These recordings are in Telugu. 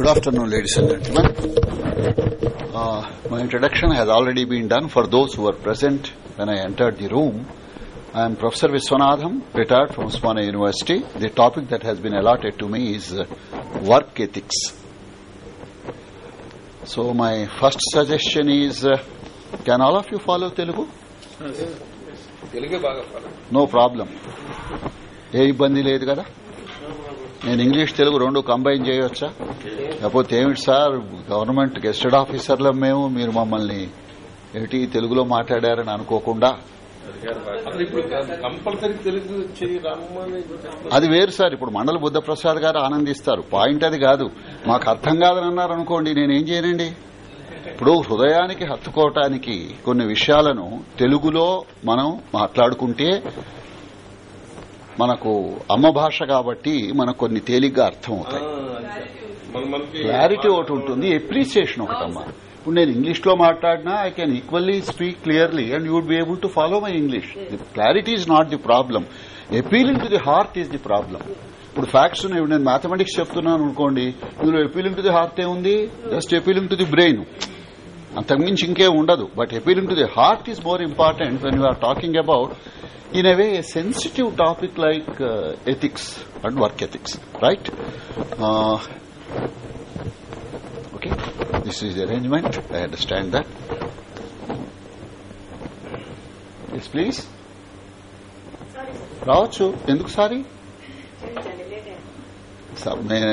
Good afternoon, ladies and gentlemen. Uh, my introduction has already been done for those who were present when I entered the room. I am Professor Viswanathan, retired from Usmania University. The topic that has been allotted to me is uh, work ethics. So my first suggestion is, uh, can all of you follow Telugu? తెలుగే బాగా ఫాలో నో ప్రాబ్లం ఏ ఇబ్బంది లేదు కదా నేను ఇంగ్లీష్ తెలుగు రెండు కంబైన్ చేయవచ్చా లేకపోతే ఏమిటి సార్ గవర్నమెంట్ గెస్టెడ్ ఆఫీసర్లం మేము మీరు మమ్మల్ని ఏమిటి తెలుగులో మాట్లాడారని అనుకోకుండా? అది వేరు సార్ ఇప్పుడు మండల బుద్ధప్రసాద్ గారు ఆనందిస్తారు. పాయింట్ అది కాదు. మాకు అర్థం కాదని అన్నారు అనుకోండి నేనేం చేయనండి? ఇప్పుడు హృదయానికి హత్తుకోవటానికి కొన్ని విషయాలను తెలుగులో మనం మాట్లాడుకుంటే మనకు అమ్మ భాష కాబట్టి మనకు కొన్ని తేలిగ్గా అర్థం అవుతాయి క్లారిటీ ఒకటి ఉంటుంది ఎప్రిసియేషన్ ఒకటమ్మా ఇప్పుడు నేను ఇంగ్లీష్లో మాట్లాడినా I can equally speak clearly and you would be able to follow my English the clarity is not the problem appealing to the heart is the problem ఇప్పుడు ఫ్యాక్ట్స్ నేను మ్యాథమెటిక్స్ చెప్తున్నాను అనుకోండి ఇందులో అపీలింగ్ టు ది హార్ట్ ఏముంది? Just appealing to the brain అంతకుమించి ఇంకేం ఉండదు but appealing to the heart is more important when you are talking about in a way a sensitive topic like uh, ethics and work ethics right uh, okay this is the arrangement i understand that yes please రావచ్చు ఎందుకు సారీ నేను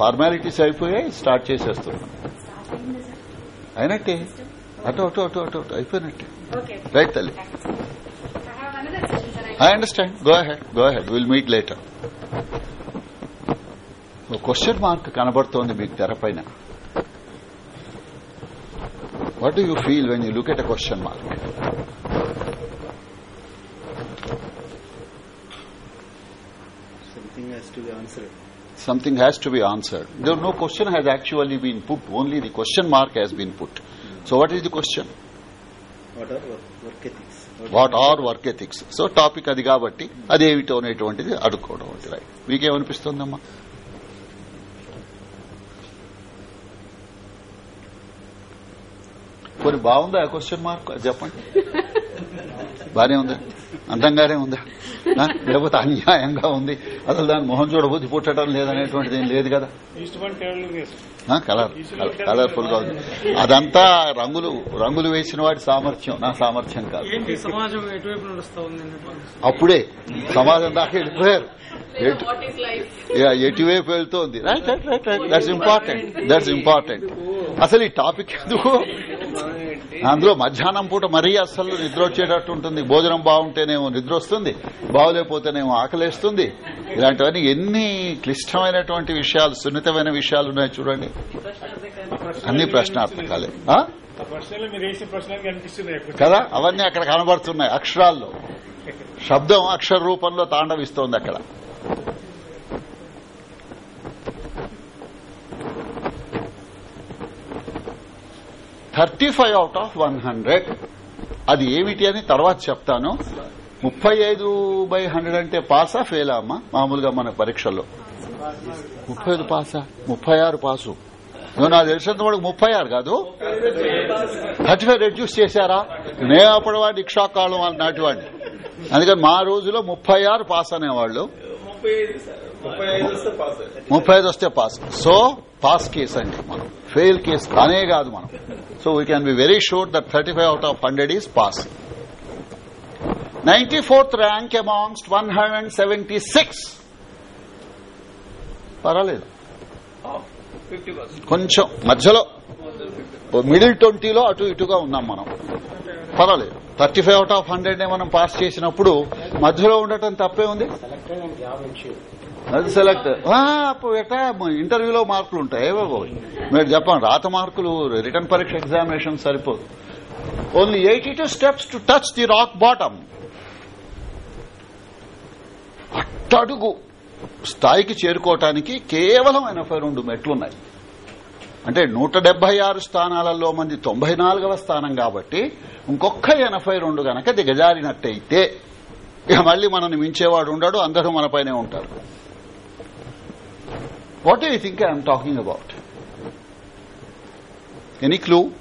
ఫార్మాలిటీస్ అయిపోయాయి స్టార్ట్ చేసేస్తున్నాను అయినట్టే అటు అటు అటు అటు అటు అయిపోయినట్టే రైట్ తల్లి I understand. Go ahead. Go ahead. We'll meet later. Question mark కనబడుతోంది మీకు తెరపైన what do you feel when you look at a question mark Something has to be answered. Has to be answered though no question has actually been put only the question mark has been put so what is the question What are work, work ethics? What are work ethics so topic అది కాబట్టి అదేమిటో అనేటువంటిది అడుక్కోవడం రైట్ మీకేమనిపిస్తుందమ్మా? కొన్ని బాగుందా క్వశ్చన్ మార్క్ చెప్పండి. బానే ఉందా. అందంగానే ఉందా? లేకపోతే అన్యాయంగా ఉంది. అసలు దాని మొహం చూడబుద్ధి పుట్టడం లేదనేటువంటిది ఏం లేదు కదా. కలర్. కలర్ఫుల్గా ఉంది. అదంతా రంగులు రంగులు వేసిన వాడి సామర్థ్యం. నా సామర్థ్యం కాదు. అప్పుడే సమాజం దాకా వెళ్ళిపోయారు. ఎటువైపు వెళ్తోంది? Right right right right that's important that's important అసలు ఈ టాపిక్ ఎందుకు? అందులో మధ్యాహ్నం పూట మరీ అసలు నిద్ర వచ్చేటట్టు ఉంటుంది. భోజనం బాగుంటేనేమో నిద్ర వస్తుంది బాగులేకపోతేనేమో ఆకలేస్తుంది. ఇలాంటివన్నీ ఎన్ని క్లిష్టమైనటువంటి విషయాలు సున్నితమైన విషయాలు ఉన్నాయి చూడండి. అన్ని ప్రశ్నార్థకాలే. కదా? అవన్నీ అక్కడ కనబడుతున్నాయి అక్షరాల్లో. శబ్దం అక్షర రూపంలో తాండవిస్తోంది అక్కడ. Thirty five out of one hundred. అది ఏమిటి అని తర్వాత చెప్తాను. ముప్పై ఐదు బై హండ్రెడ్ అంటే పాసా ఫెయిలా అమ్మా? మామూలుగా మన పరీక్షల్లో. ముప్పై ఐదు పాసా? ముప్పై ఆరు పాసు. నువ్వు నాకు తెలిసినంత వరకు ముప్పై ఆరు కాదు. థర్టీ ఫైవ్ రెడ్యూస్ చేశారా? నే అప్పటి వాడి ఇక్షా కాలం నాటి వాడిని. అందుకని మా రోజులో ముప్పై ఆరు పాస్ అనేవాళ్ళు. ముప్పై ఐదు వస్తే పాస్. సో పాస్ కేసు అండి. మనం ఫెయిల్ కేసు కానే కాదు మనం. So we can be very sure that thirty five out of hundred is pass ninety fourth rank amongst one hundred and seventy six పర్వాలేదు. కొంచెం మధ్యలో మిడిల్ ట్వంటీలో అటు ఇటుగా ఉన్నాం మనం. పర్వాలేదు. Thirty five out of hundred నే మనం పాస్ చేసినప్పుడు మధ్యలో ఉండటం తప్పే ఉంది? అది సెలెక్ట్ అప్పుడు ఎట్లా ఇంటర్వ్యూలో మార్కులు ఉంటాయి. ఏవో మీరు చెప్పండి రాత మార్కులు రిటర్న్ పరీక్ష ఎగ్జామినేషన్ సరిపోదు. Only eighty two steps to touch the rock bottom అట్టడుగు స్థాయికి చేరుకోవటానికి కేవలం ఎనభై రెండు మెట్లున్నాయి. అంటే నూట డెబ్బై ఆరు స్థానాలలో మంది తొంభై నాలుగవ స్థానం కాబట్టి ఇంకొక ఎనభై రెండు గనక దిగజారినట్టయితే ఇక మళ్ళీ మనల్ని మించేవాడు ఉండడు అందరూ మనపైనే ఉంటారు. What do you think I am talking about? Any clue?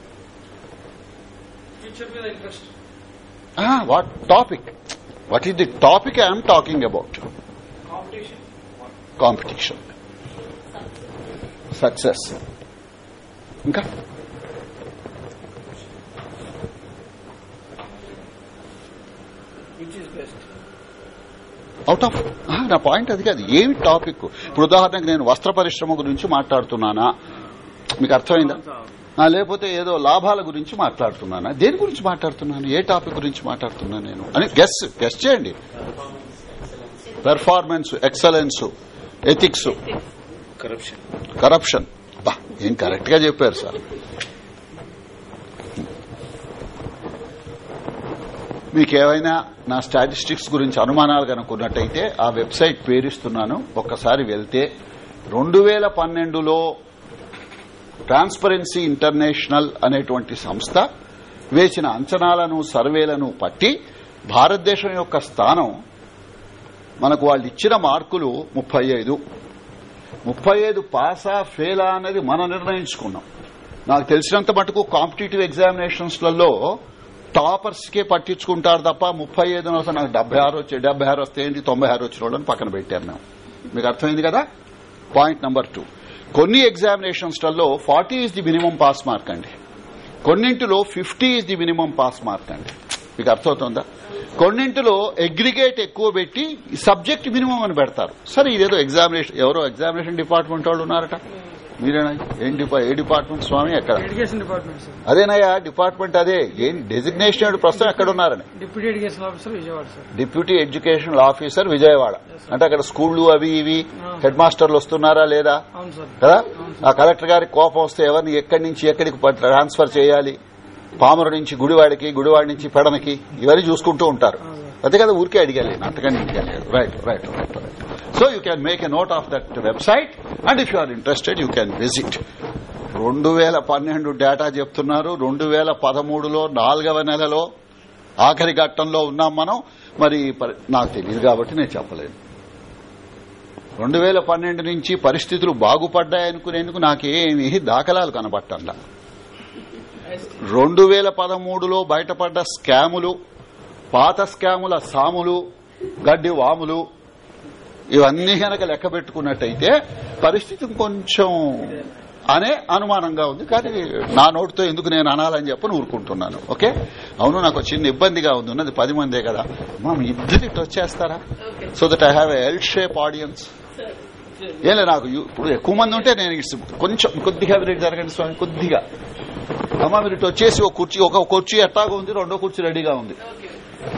Future interest. Ah, what topic? What is the topic I am talking about? Competition. Competition. Success. ఇంకా Which is best? Out of నా పాయింట్ అది కాదు. ఏమి టాపిక్? ఇప్పుడు ఉదాహరణకు నేను వస్త్ర పరిశ్రమ గురించి మాట్లాడుతున్నానా? మీకు అర్థమైందా? లేకపోతే ఏదో లాభాల గురించి మాట్లాడుతున్నానా? దేని గురించి మాట్లాడుతున్నాను? ఏ టాపిక్ గురించి మాట్లాడుతున్నాను నేను? అని గెస్ గెస్ చేయండి. Performance excellence ethics corruption corruption ఏం కరెక్ట్గా చెప్పారు సార్. మీకేమైనా నా స్టాటిస్టిక్స్ గురించి అనుమానాలు కనుక్కున్నట్టయితే ఆ వెబ్సైట్ పేరిస్తున్నాను. ఒక్కసారి వెళ్తే రెండు వేల పన్నెండులో ట్రాన్స్పరెన్సీ ఇంటర్నేషనల్ అనేటువంటి సంస్థ వేసిన అంచనాలను సర్వేలను పట్టి భారతదేశం యొక్క స్థానం మనకు వాళ్ళు ఇచ్చిన మార్కులు ముప్పై ఐదు. ముప్పై ఐదు పాసా ఫెయిలా అనేది మనం నిర్ణయించుకున్నాం. నాకు తెలిసినంత మటుకు కాంపిటేటివ్ ఎగ్జామినేషన్స్లలో టాపర్స్ కే పట్టించుకుంటారు తప్ప ముప్పై ఐదు వస్తే నాకు డెబ్బై ఆరు వచ్చే డెబ్బై ఆరు వస్తే ఏంటి? తొంభై ఆరు వచ్చిన వాళ్ళని పక్కన పెట్టాం మేము. మీకు అర్థమైంది కదా? పాయింట్ నెంబర్ టూ కొన్ని ఎగ్జామినేషన్స్లలో forty is the minimum pass mark అండి. కొన్నింటిలో fifty is the minimum pass mark అండి. మీకు అర్థమవుతుందా? కొన్నింటిలో అగ్రిగేట్ ఎక్కువ పెట్టి సబ్జెక్ట్ మినిమం అని పెడతారు. సరే ఇదేదో ఎగ్జామినేషన్ ఎవరో ఎగ్జామినేషన్ డిపార్ట్మెంట్ వాళ్ళు ఉన్నారట. మీరేనా? ఏం ఏ డిపార్ట్మెంట్ స్వామి? ఎక్కడ? అదేనయ్యా డిపార్ట్మెంట్ అదే. ఏం డెసిగ్నేషన్ ప్రస్తుతం ఎక్కడ ఉన్నారని deputy education officer Vijayawada sir deputy educational officer Vijayawada. అంటే అక్కడ స్కూళ్ళు అవి ఇవి హెడ్ మాస్టర్లు వస్తున్నారా లేదా? కదా? ఆ కలెక్టర్ గారికి కోపం వస్తే ఎవరిని ఎక్కడి నుంచి ఎక్కడికి ట్రాన్స్ఫర్ చేయాలి? పామరు నుంచి గుడివాడికి గుడివాడి నుంచి పెడనకి ఇవన్నీ చూసుకుంటూ ఉంటారు. అదే కదా ఊరికే అడిగాలి అంతకని అడిగాలి right right right right so you can make a note of that website and if you are interested you can visit రెండు వేల పన్నెండు డేటా చెప్తున్నారు. రెండు వేల పదమూడులో నాలుగవ నెలలో ఆఖరి ఘట్టంలో ఉన్నాం మనం. మరి నాకు తెలియదు కాబట్టి నేను చెప్పలేను. రెండు వేల పన్నెండు నుంచి పరిస్థితులు బాగుపడ్డాయనుకునేందుకు నాకేమీ దాఖలాలు కనబట్టండ రెండు వేల పదమూడులో బయటపడ్డ స్కాములు పాత స్కాముల సాములు గడ్డి వాములు ఇవన్నీ గనక లెక్క పెట్టుకున్నట్టయితే పరిస్థితి కొంచెం అనే అనుమానంగా ఉంది. కానీ నా నోటితో ఎందుకు నేను అనాలని చెప్పని ఊరుకుంటున్నాను. ఓకే? అవును నాకు చిన్న ఇబ్బందిగా ఉంది. ఉన్నది పది మందే కదా. మా ఇద్దరు ఇటు వచ్చేస్తారా so that I have L shape audience ఏలే నాకు ఇప్పుడు ఎక్కువ మంది ఉంటే నేను కొంచెం కొద్దిగా విరేట్ జరగండి స్వామి కొద్దిగా. అమ్మా మీరు ఇటు వచ్చేసి ఒక కుర్చీ ఒక కుర్చీ ఎట్టాగా ఉంది రెండో కుర్చీ రెడీగా ఉంది.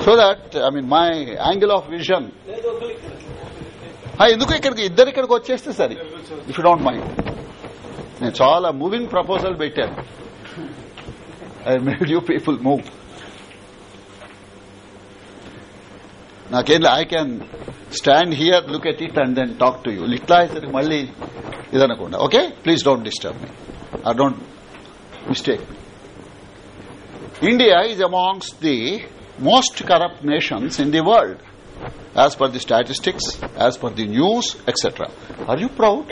So that I mean my angle of vision ఎందుకు ఇక్కడికి? ఇద్దరు ఇక్కడికి వచ్చేస్తే సరే. ఇఫ్ యూ డోంట్ మైండ్ నేను చాలా మూవింగ్ ప్రపోజల్ పెట్టాను. I made you people move నాకేం I can stand here look at it and then talk to you ఇట్లా అయితే మళ్ళీ ఇదనకుండా. Okay please don't disturb me I don't mistake India is amongst the most corrupt nations in the world as per the statistics, as per the news, etc. Are you proud?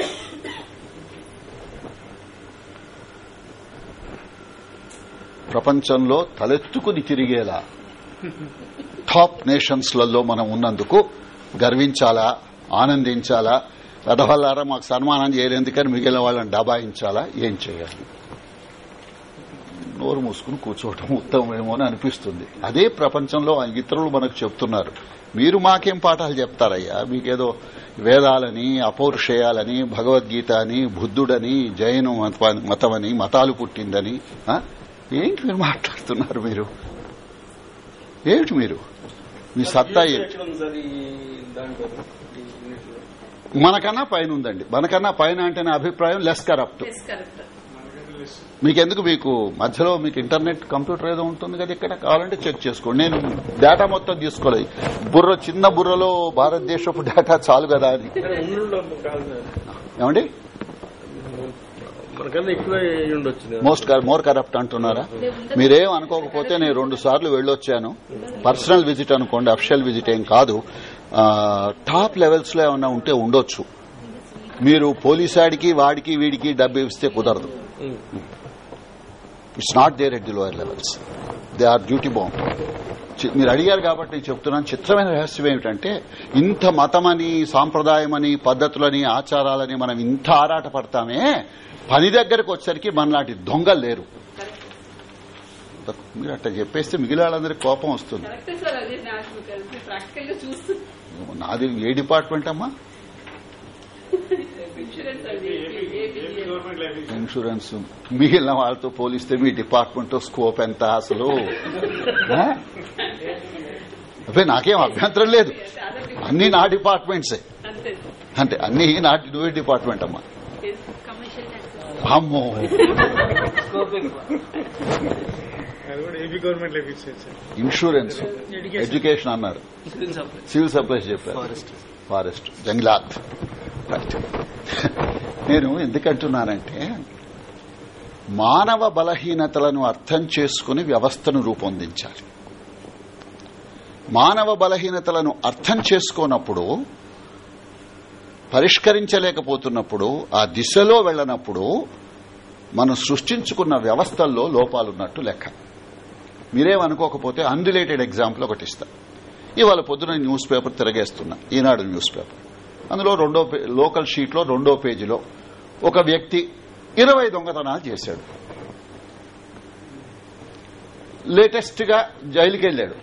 ప్రపంచంలో తలెత్తుకుని తిరిగేలా టాప్ నేషన్స్లలో మనం ఉన్నందుకు గర్వించాలా ఆనందించాలా రథవల్లారా మాకు సన్మానం చేయలేందుకని మిగిలిన వాళ్ళని డబాయించాలా ఏం చేయాలి నోరు మూసుకుని కూర్చోవటం ఉత్తమమేమో అని అనిపిస్తుంది అదే ప్రపంచంలో ఇతరులు మనకు చెప్తున్నారు మీరు మాకేం పాఠాలు చెప్తారయ్యా? మీకేదో వేదాలని అపౌరుషేయాలని భగవద్గీత అని బుద్ధుడని జైన మత- మతమని మతాలు పుట్టిందని ఏంటి మీరు మాట్లాడుతున్నారు మీరు? ఏమిటి మీరు? మీ సత్తా ఏంటి? మనకన్నా పైన ఉందండి. మనకన్నా పైన అంటే నా అభిప్రాయం లెస్ కరప్ట్. మీకెందుకు మీకు మధ్యలో మీకు ఇంటర్నెట్ కంప్యూటర్ ఏదో ఉంటుంది కదా ఇక్కడ కావాలంటే చెక్ చేసుకోండి. నేను డేటా మొత్తం తీసుకోలేదు. బుర్ర చిన్న బుర్రలో భారతదేశపు డేటా చాలు కదా అని. ఏమండి. మోస్ట్ మోర్ కరప్ట్ అంటున్నారా? మీరేం అనుకోకపోతే నేను రెండు సార్లు వెళ్ళొచ్చాను. పర్సనల్ విజిట్ అనుకోండి అఫిషియల్ విజిట్ ఏం కాదు. టాప్ లెవెల్స్లో ఏమన్నా ఉంటే ఉండొచ్చు. మీరు పోలీసాడికి వాడికి వీడికి డబ్బు ఇస్తే కుదరదు. It's not there at the lower levels they are duty bound చి- మీరు అడిగారు కాబట్టి నేను చెప్తున్నాను. చిత్రమైన రహస్యం ఏమిటంటే ఇంత మతమని సాంప్రదాయమని పద్ధతులని ఆచారాలని మనం ఇంత ఆరాట పడతామే పని దగ్గరకు వచ్చేసరికి మనలాంటి దొంగలు లేరు. మీరు అట్లా చెప్పేస్తే మిగిలిన వాళ్ళందరికీ కోపం వస్తుంది. నాది ఏ డిపార్ట్మెంట్ అమ్మా? ఇన్సూరెన్స్. మిగిలిన వాళ్ళతో పోలిస్తే మీ డిపార్ట్మెంట్ స్కోప్ ఎంత అసలు? అబ్బే నాకేం అభ్యంతరం లేదు. అన్ని నా డిపార్ట్మెంట్సే. అంటే అన్ని నా నువ్వే డిపార్ట్మెంట్ అమ్మా. అమ్మో. అది ఇన్సూరెన్స్. ఎడ్యుకేషన్ అన్నారు. సివిల్ సప్లైస్ చెప్పారు. ఫారెస్ట్ ఫారెస్ట్ జంగ్లాత్ రైట్ నేను ఎందుకంటున్నానంటే మానవ బలహీనతలను అర్థం చేసుకుని వ్యవస్థను రూపొందించాలి. మానవ బలహీనతలను అర్థం చేసుకోనప్పుడు పరిష్కరించలేకపోతున్నప్పుడు ఆ దిశలో వెళ్ళనప్పుడు మనం సృష్టించుకున్న వ్యవస్థల్లో లోపాలున్నట్టు లెక్క. మీరేమనుకోకపోతే అన్రిలేటెడ్ ఎగ్జాంపుల్ ఒకటి ఇస్తా. ఇవాళ పొద్దున news paper తిరగేస్తున్నా. Eenadu news paper. అందులో రెండో పే- లోకల్ షీట్లో రెండో పేజీలో ఒక వ్యక్తి ఇరవై దొంగతనాలు చేశాడు. లేటెస్ట్గా జైలుకి వెళ్ళాడు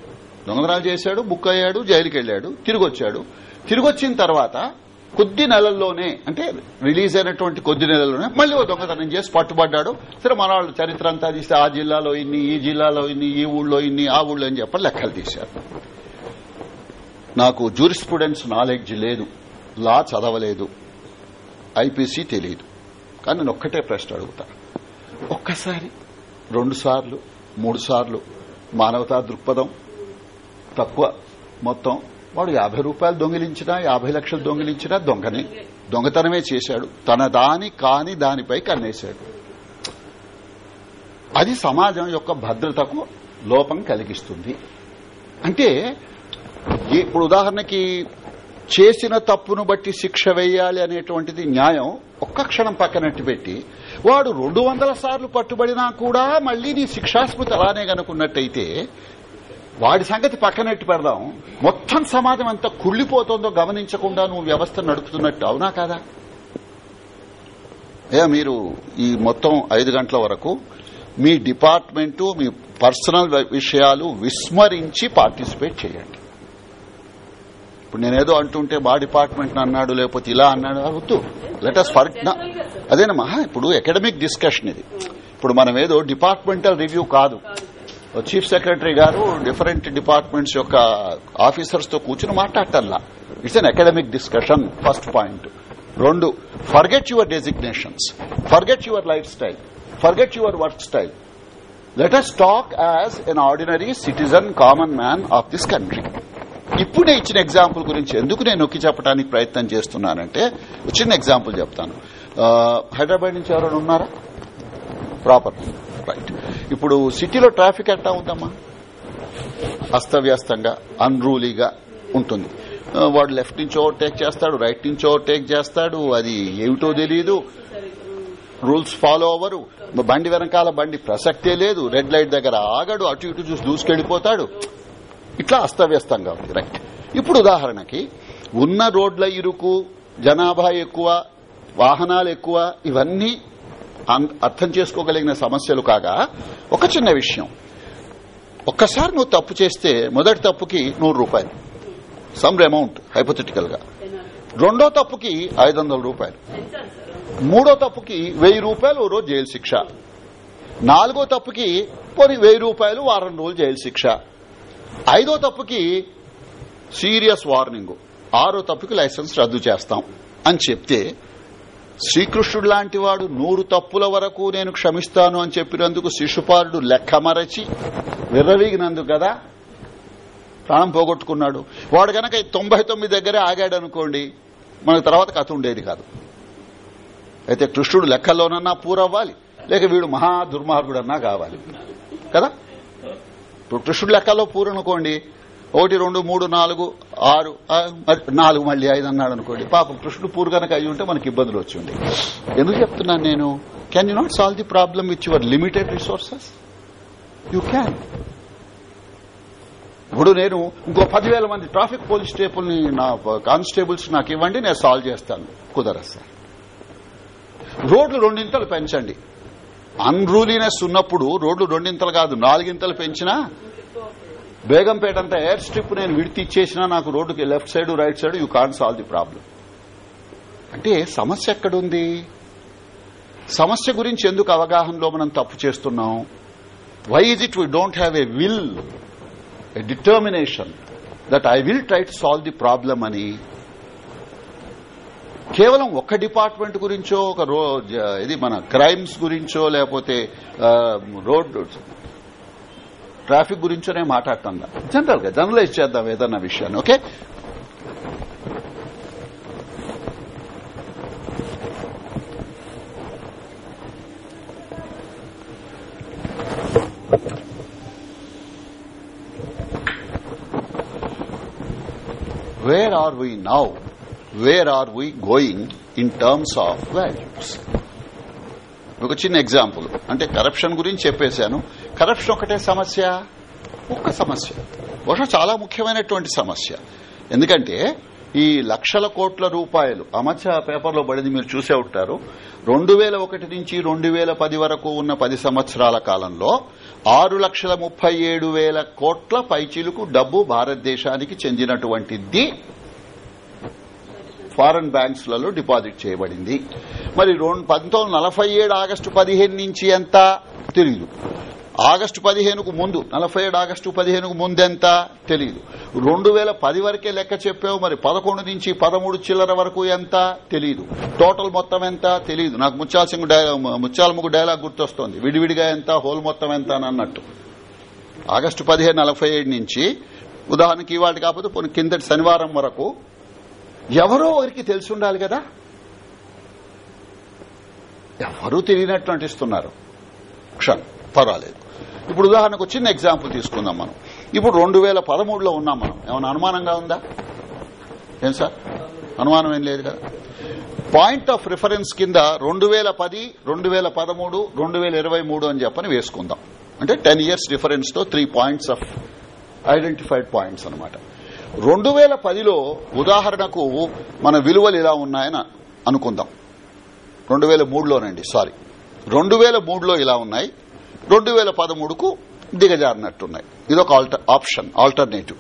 దొంగతనాలు చేశాడు బుక్ అయ్యాడు జైలుకి వెళ్ళాడు తిరిగి వచ్చాడు తిరిగి వచ్చిన తర్వాత కొద్ది నెలల్లోనే అంటే రిలీజ్ అయినటువంటి కొద్ది నెలల్లోనే మళ్ళీ ఓ దొంగతనం చేసి పట్టుబడ్డాడు. సరే మన వాళ్ళు చరిత్ర అంతా తీస్తే ఆ జిల్లాలో ఇన్ని ఈ జిల్లాలో ఇన్ని ఈ ఊళ్ళో ఇన్ని ఆ ఊళ్ళో అని చెప్పి లెక్కలు తీశారు. నాకు జూరిస్ప్రుడెన్స్ నాలెడ్జ్ లేదు. లా చదవలేదు. ఐపీసీ తెలియదు కానీ నేను ఒక్కటే ప్రశ్న అడుగుతా. ఒక్కసారి రెండు సార్లు మూడు సార్లు మానవతా దృక్పథం తక్కువ మొత్తం. వాడు యాభై రూపాయలు దొంగిలించినా యాభై లక్షలు దొంగిలించినా దొంగనే. దొంగతనమే చేశాడు. తన దాని కాని దానిపై కన్నేశాడు. అది సమాజం యొక్క భద్రతకు లోపం కలిగిస్తుంది. అంటే ఇప్పుడు ఉదాహరణకి చేసిన తప్పును బట్టి శిక్ష వేయాలి అనేటువంటిది న్యాయం ఒక్క క్షణం పక్కనట్టు పెట్టి వాడు రెండు వందల సార్లు పట్టుబడినా కూడా మళ్ళీ నీ శిక్షాస్మృతి అలానే గనుకున్నట్టయితే వాడి సంగతి పక్కనట్టు పెడదాం. మొత్తం సమాజం ఎంత కుళ్ళిపోతుందో గమనించకుండా నువ్వు వ్యవస్థ నడుపుతున్నట్టు అవునా కాదా? ఏ మీరు ఈ మొత్తం ఐదు గంటల వరకు మీ డిపార్ట్మెంటు మీ పర్సనల్ విషయాలు విస్మరించి పార్టిసిపేట్ చేయండి. ఇప్పుడు నేనేదో అంటుంటే మా డిపార్ట్మెంట్ అన్నాడు లేకపోతే ఇలా అన్నాడు ఆ వద్దు లెట్ అస్ ఫర్ అదేనమ్మా ఇప్పుడు అకాడమిక్ డిస్కషన్ ఇది. ఇప్పుడు మనం ఏదో డిపార్ట్మెంటల్ రివ్యూ కాదు. చీఫ్ సెక్రటరీ గారు డిఫరెంట్ డిపార్ట్మెంట్స్ యొక్క ఆఫీసర్స్తో కూర్చుని మాట్లాడటల్లా it's an academic discussion first point రెండు forget your designations forget your life style forget your work style let us talk as an ordinary citizen common man of this country ఇప్పుడే ఇచ్చిన ఎగ్జాంపుల్ గురించి ఎందుకు నేను నొక్కి చెప్పడానికి ప్రయత్నం చేస్తున్నానంటే చిన్న ఎగ్జాంపుల్ చెప్తాను. హైదరాబాద్ నుంచి ఎవరైనా ఉన్నారా? ప్రాపర్. రైట్. ఇప్పుడు సిటీలో ట్రాఫిక్ ఎట్టా ఉందమ్మా? అస్తవ్యస్తంగా అన్రూలీగా ఉంటుంది. వాడు లెఫ్ట్ నుంచి ఓవర్టేక్ చేస్తాడు రైట్ నుంచి ఓవర్టేక్ చేస్తాడు అది ఏమిటో తెలియదు రూల్స్ ఫాలో అవ్వరు. బండి వెనకాల బండి ప్రసక్తే లేదు. రెడ్ లైట్ దగ్గర ఆగడు అటు ఇటు చూసి దూసుకెళ్ళిపోతాడు ఇట్లా అస్తవ్యస్తంగా ఉంది. రైట్ ఇప్పుడు ఉదాహరణకి ఉన్న రోడ్ల ఇరుకు జనాభా ఎక్కువ వాహనాలు ఎక్కువ ఇవన్నీ అం- అర్థం చేసుకోగలిగిన సమస్యలు కాగా ఒక చిన్న విషయం. ఒక్కసారి నువ్వు తప్పు చేస్తే మొదటి తప్పుకి నూరు రూపాయలు. సమ్ అమౌంట్ హైపోథెటికల్గా రెండో తప్పుకి ఐదు వందల రూపాయలు. మూడో తప్పుకి వెయ్యి రూపాయలు ఓ రోజు జైలు శిక్ష. నాలుగో తప్పుకి పోనీ వెయ్యి రూపాయలు వారం రోజులు జైలు శిక్ష. ఐదో తప్పుకి సీరియస్ వార్నింగ్. ఆరో తప్పుకి లైసెన్స్ రద్దు చేస్తాం అని చెప్తే శ్రీకృష్ణుడు లాంటి వాడు నూరు తప్పుల వరకు నేను క్షమిస్తాను అని చెప్పినందుకు శిశుపాలుడు లెక్క మరచి విర్రవీగినందుకు కదా ప్రాణం పోగొట్టుకున్నాడు. వాడు గనక తొంభై తొమ్మిది దగ్గరే ఆగాడు అనుకోండి మనకు తర్వాత కథ ఉండేది కాదు. అయితే కృష్ణుడు లెక్కల్లోనన్నా పూరవ్వాలి లేక వీడు మహా దుర్మార్గుడన్నా కావాలి. కదా? ఇప్పుడు కృష్ణుడు లెక్కలో పూరనుకోండి. ఒకటి రెండు మూడు నాలుగు ఆరు మరి నాలుగు మళ్ళీ ఐదు అన్నాడు అనుకోండి పాపం కృష్ణుడు పూరు కనుక అయి ఉంటే మనకి ఇబ్బందులు వచ్చింది ఎందుకు చెప్తున్నాను నేను? Can you not solve the problem with your limited resources you can ఇప్పుడు నేను ఇంకో పదివేల మంది ట్రాఫిక్ పోలీస్ స్టేబుల్ని నా కానిస్టేబుల్స్ నాకు ఇవ్వండి నేను సాల్వ్ చేస్తాను. కుదరదు సార్. రోడ్లు రెండింతలు పెంచండి. అన్రూలీనెస్ ఉన్నప్పుడు రోడ్లు రెండింతలు కాదు నాలుగింతలు పెంచినా బేగంపేట అంతా ఎయిర్ స్ట్రిప్ నేను విడితిచ్చేసినా నాకు రోడ్డుకి left side right side you can solve the problem అంటే సమస్య ఎక్కడుంది? సమస్య గురించి ఎందుకు అవగాహనలో మనం తప్పు చేస్తున్నాం? Why is it we don't have a will a determination that I will try to solve the problem అని కేవలం ఒక్క డిపార్ట్మెంట్ గురించో ఒక ఇది మన క్రైమ్స్ గురించో లేకపోతే రోడ్ ట్రాఫిక్ గురించోనే మాట్లాడతాం జనరల్గా జనరలైజ్ చేద్దాం ఏదన్నా విషయాన్ని okay? Where are we now where are we going in terms of values ఒక చిన్న ఎగ్జాంపుల్ అంటే కరప్షన్ గురించి చెప్పేశాను. కరప్షన్ ఒకటే సమస్య? ఒక్క సమస్య. బహుశా చాలా ముఖ్యమైనటువంటి సమస్య. ఎందుకంటే ఈ లక్షల కోట్ల రూపాయలు అమర్చ పేపర్లో పడింది మీరు చూసే ఉంటారు. రెండు వేల ఒకటి నుంచి రెండు వేల పది వరకు ఉన్న పది సంవత్సరాల కాలంలో ఆరు లక్షల ముప్పై ఏడు వేల కోట్ల పైచీలకు డబ్బు భారతదేశానికి చెందినటువంటిది ఫారెన్ బ్యాంక్స్లలో డిపాజిట్ చేయబడింది. మరి రెండు పంతొమ్మిది నలభై ఏడు ఆగస్టు పదిహేను నుంచి ఎంత? తెలియదు ఆగస్టు పదిహేనుకు ముందు నలభై ఏడు ఆగస్టు పదిహేనుకు ముందెంత తెలియదు రెండు వేల పది వరకే లెక్క చెప్పావు మరి పదకొండు నుంచి పదమూడు చిల్లర వరకు ఎంత? తెలియదు టోటల్ మొత్తం ఎంత? తెలియదు నాకు ముత్యాల సింగ్ డైలాగ్ ముత్యాల ముగ్గు డైలాగ్ గుర్తొస్తోంది. విడివిడిగా ఎంత? హోల్ మొత్తం ఎంత? అని అన్నట్టు. ఆగస్టు పదిహేను నలభై ఏడు నుంచి ఉదాహరణకి ఇవాళ కాకపోతే పోనీ కిందటి శనివారం వరకు ఎవరో ఒకరికి తెలిసి ఉండాలి కదా? ఎవరూ తెలియనట్టు నటిస్తున్నారు క్షణం పర్వాలేదు. ఇప్పుడు ఉదాహరణకు చిన్న ఎగ్జాంపుల్ తీసుకుందాం మనం. ఇప్పుడు రెండు వేల పదమూడులో ఉన్నాం మనం. ఏమైనా అనుమానంగా ఉందా? ఏం సార్? అనుమానం ఏం లేదు కదా? పాయింట్ ఆఫ్ రిఫరెన్స్ కింద రెండు వేల పది రెండు వేల పదమూడు రెండు వేల ఇరవై మూడు అని చెప్పని వేసుకుందాం. అంటే ten years డిఫరెన్స్తో three points of identified points అనమాట రెండు వేల పదిలో ఉదాహరణకు మన విలువలు ఇలా ఉన్నాయని అనుకుందాం. రెండు వేల మూడులోనండి సారీ. రెండు వేల మూడులో ఇలా ఉన్నాయి. రెండు వేల పదమూడుకు దిగజారినట్టున్నాయి. ఇదొక ఆల్టర్ ఆప్షన్ ఆల్టర్నేటివ్.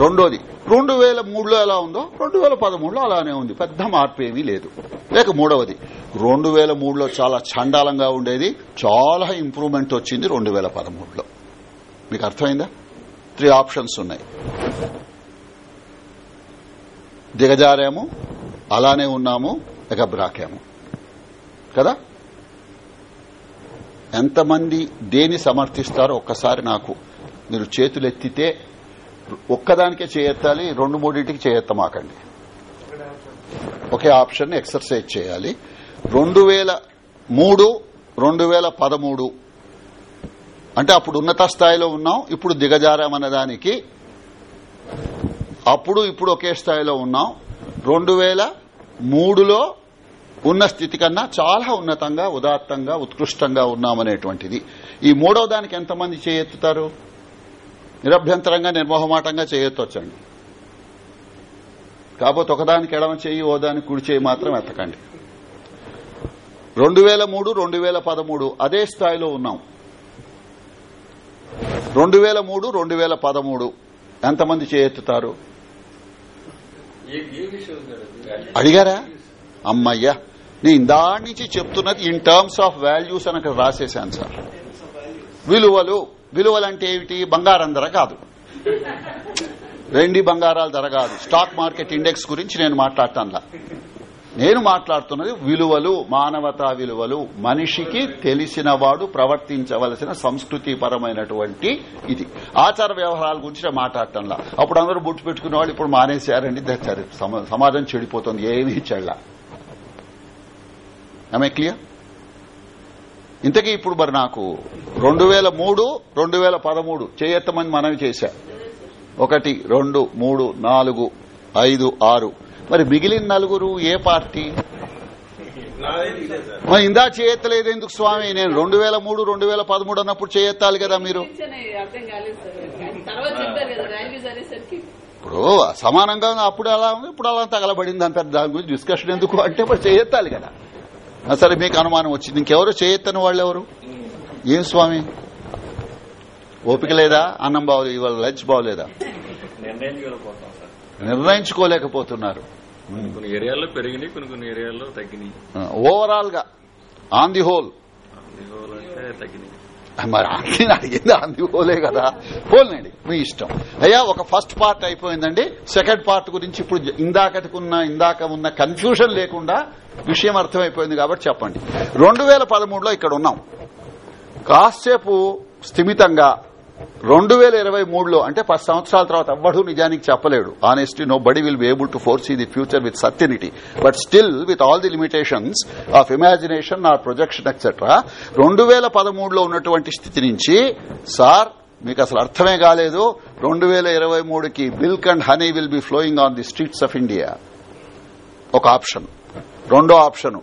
రెండోది రెండు వేల మూడులో ఎలా ఉందో? రెండు వేల పదమూడులో అలానే ఉంది. పెద్ద మార్పు ఏమీ లేదు. లేక మూడవది రెండు వేల మూడులో చాలా చండాలంగా ఉండేది. చాలా ఇంప్రూవ్మెంట్ వచ్చింది రెండు వేల పదమూడులో మీకు అర్థమైందా? త్రీ ఆప్షన్స్ ఉన్నాయి. దిగజారాము అలానే ఉన్నాము ఎగబ్రాకాము కదా? ఎంతమంది దేని సమర్థిస్తారో ఒక్కసారి నాకు మీరు చేతులెత్తితే ఒక్కదానికే చేయెత్తాలి రెండు మూడింటికి చేయెత్తమాకండి ఒకే ఆప్షన్ ఎక్సర్సైజ్ చేయాలి. రెండు వేల మూడు రెండు వేల పదమూడు. అంటే అప్పుడు ఉన్నత స్థాయిలో ఉన్నాం ఇప్పుడు దిగజారామన్న దానికి అప్పుడు ఇప్పుడు ఒకే స్థాయిలో ఉన్నాం. రెండు వేల మూడులో ఉన్న స్థితి కన్నా చాలా ఉన్నతంగా ఉదాత్తంగా ఉత్కృష్టంగా ఉన్నామనేటువంటిది. ఈ మూడో దానికి ఎంతమంది చేయెత్తుతారు? నిరభ్యంతరంగా నిర్మోహమాటంగా చేయెత్తొచ్చండి. కాకపోతే ఒకదానికి ఎడమ చేయి ఓ దానికి కుడి చేయి మాత్రం ఎత్తకండి. రెండు వేల మూడు రెండు వేల పదమూడు అదే స్థాయిలో ఉన్నాం. రెండు వేల మూడు రెండు వేల పదమూడు ఎంతమంది చేయెత్తుతారు ఏ ఏ విషయం సార్ అది? అడిగారా? అమ్మయ్యా నేను ఇందాడి నుంచి చెప్తున్నది ఇన్ టర్మ్స్ ఆఫ్ వాల్యూస్ అని అక్కడ రాసేశాను సార్. విలువలు విలువలు అంటే ఏమిటి? బంగారం ధర కాదు. వెండి బంగారాల ధర కాదు. స్టాక్ మార్కెట్ ఇండెక్స్ గురించి నేను మాట్లాడతానులా. నేను మాట్లాడుతున్నది విలువలు మానవతా విలువలు మనిషికి తెలిసిన వాడు ప్రవర్తించవలసిన సంస్కృతి పరమైనటువంటి ఇది. ఆచార వ్యవహారాల గురించి మాట్లాడటంలా అప్పుడు అందరూ బుట్టు పెట్టుకునే వాళ్ళు ఇప్పుడు మానేశారండి. సరే, సమాజం చెడిపోతుంది. ఏమీ చెళ్ళ ఆమె క్లియర్ ఇంతకీ ఇప్పుడు మరి నాకు రెండు వేల మూడు రెండు వేల పదమూడు చేయెత్తమని మనవి చేశా. ఒకటి రెండు మూడు నాలుగు ఐదు ఆరు. మరి మిగిలిన నలుగురు ఏ పార్టీ? మరి ఇందా చేయట్లేదు ఎందుకు స్వామి? నేను రెండు వేల మూడు రెండు వేల పదమూడు అన్నప్పుడు చేయెత్తాలి కదా మీరు. ఇప్పుడు సమానంగా అప్పుడు అలా ఉంది ఇప్పుడు అలా తగలబడింది. అంత దాని గురించి డిస్కషన్ ఎందుకు అంటే ఇప్పుడు చేయెత్తాలి కదా. ఆ, సరే మీకు అనుమానం వచ్చింది. ఇంకెవరు చేయెత్తని వాళ్ళు ఎవరు? ఏం స్వామి? ఓపిక లేదా? అన్నం బాగోలేదు ఇవాళ లంచ్ బాగోలేదా నిర్ణయించుకోలేకపోతున్నారు. కొన్ని కొన్ని ఏరియాల్లో పెరిగినాయి కొన్ని కొన్ని ఏరియాల్లో తగ్గినాయి. ఓవరాల్గా ఆన్ ది హోల్ మరి అన్ని అడిగింది అంది హోలే కదా. హోల్నండి మీ ఇష్టం. అయ్యా ఒక ఫస్ట్ పార్ట్ అయిపోయిందండి. సెకండ్ పార్ట్ గురించి ఇప్పుడు ఇందాకటికున్న ఇందాక ఉన్న కన్ఫ్యూజన్ లేకుండా విషయం అర్థమైపోయింది కాబట్టి చెప్పండి. రెండు వేల పదమూడులో ఇక్కడ ఉన్నాం. కాసేపు స్థిమితంగా రెండు వేల ఇరవై మూడులో అంటే పది సంవత్సరాల తర్వాత ఎవ్వడూ నిజానికి చెప్పలేడు. Honestly nobody will be able to foresee the future with certainty but still with all the limitations of imagination or projection etcetera రెండు వేల పదమూడులో ఉన్నటువంటి స్థితి నుంచి సార్ మీకు అసలు అర్థమే కాలేదు రెండు వేల ఇరవై మూడుకి milk and honey will be flowing on the streets of India ఒక ఆప్షన్. రెండో ఆప్షన్.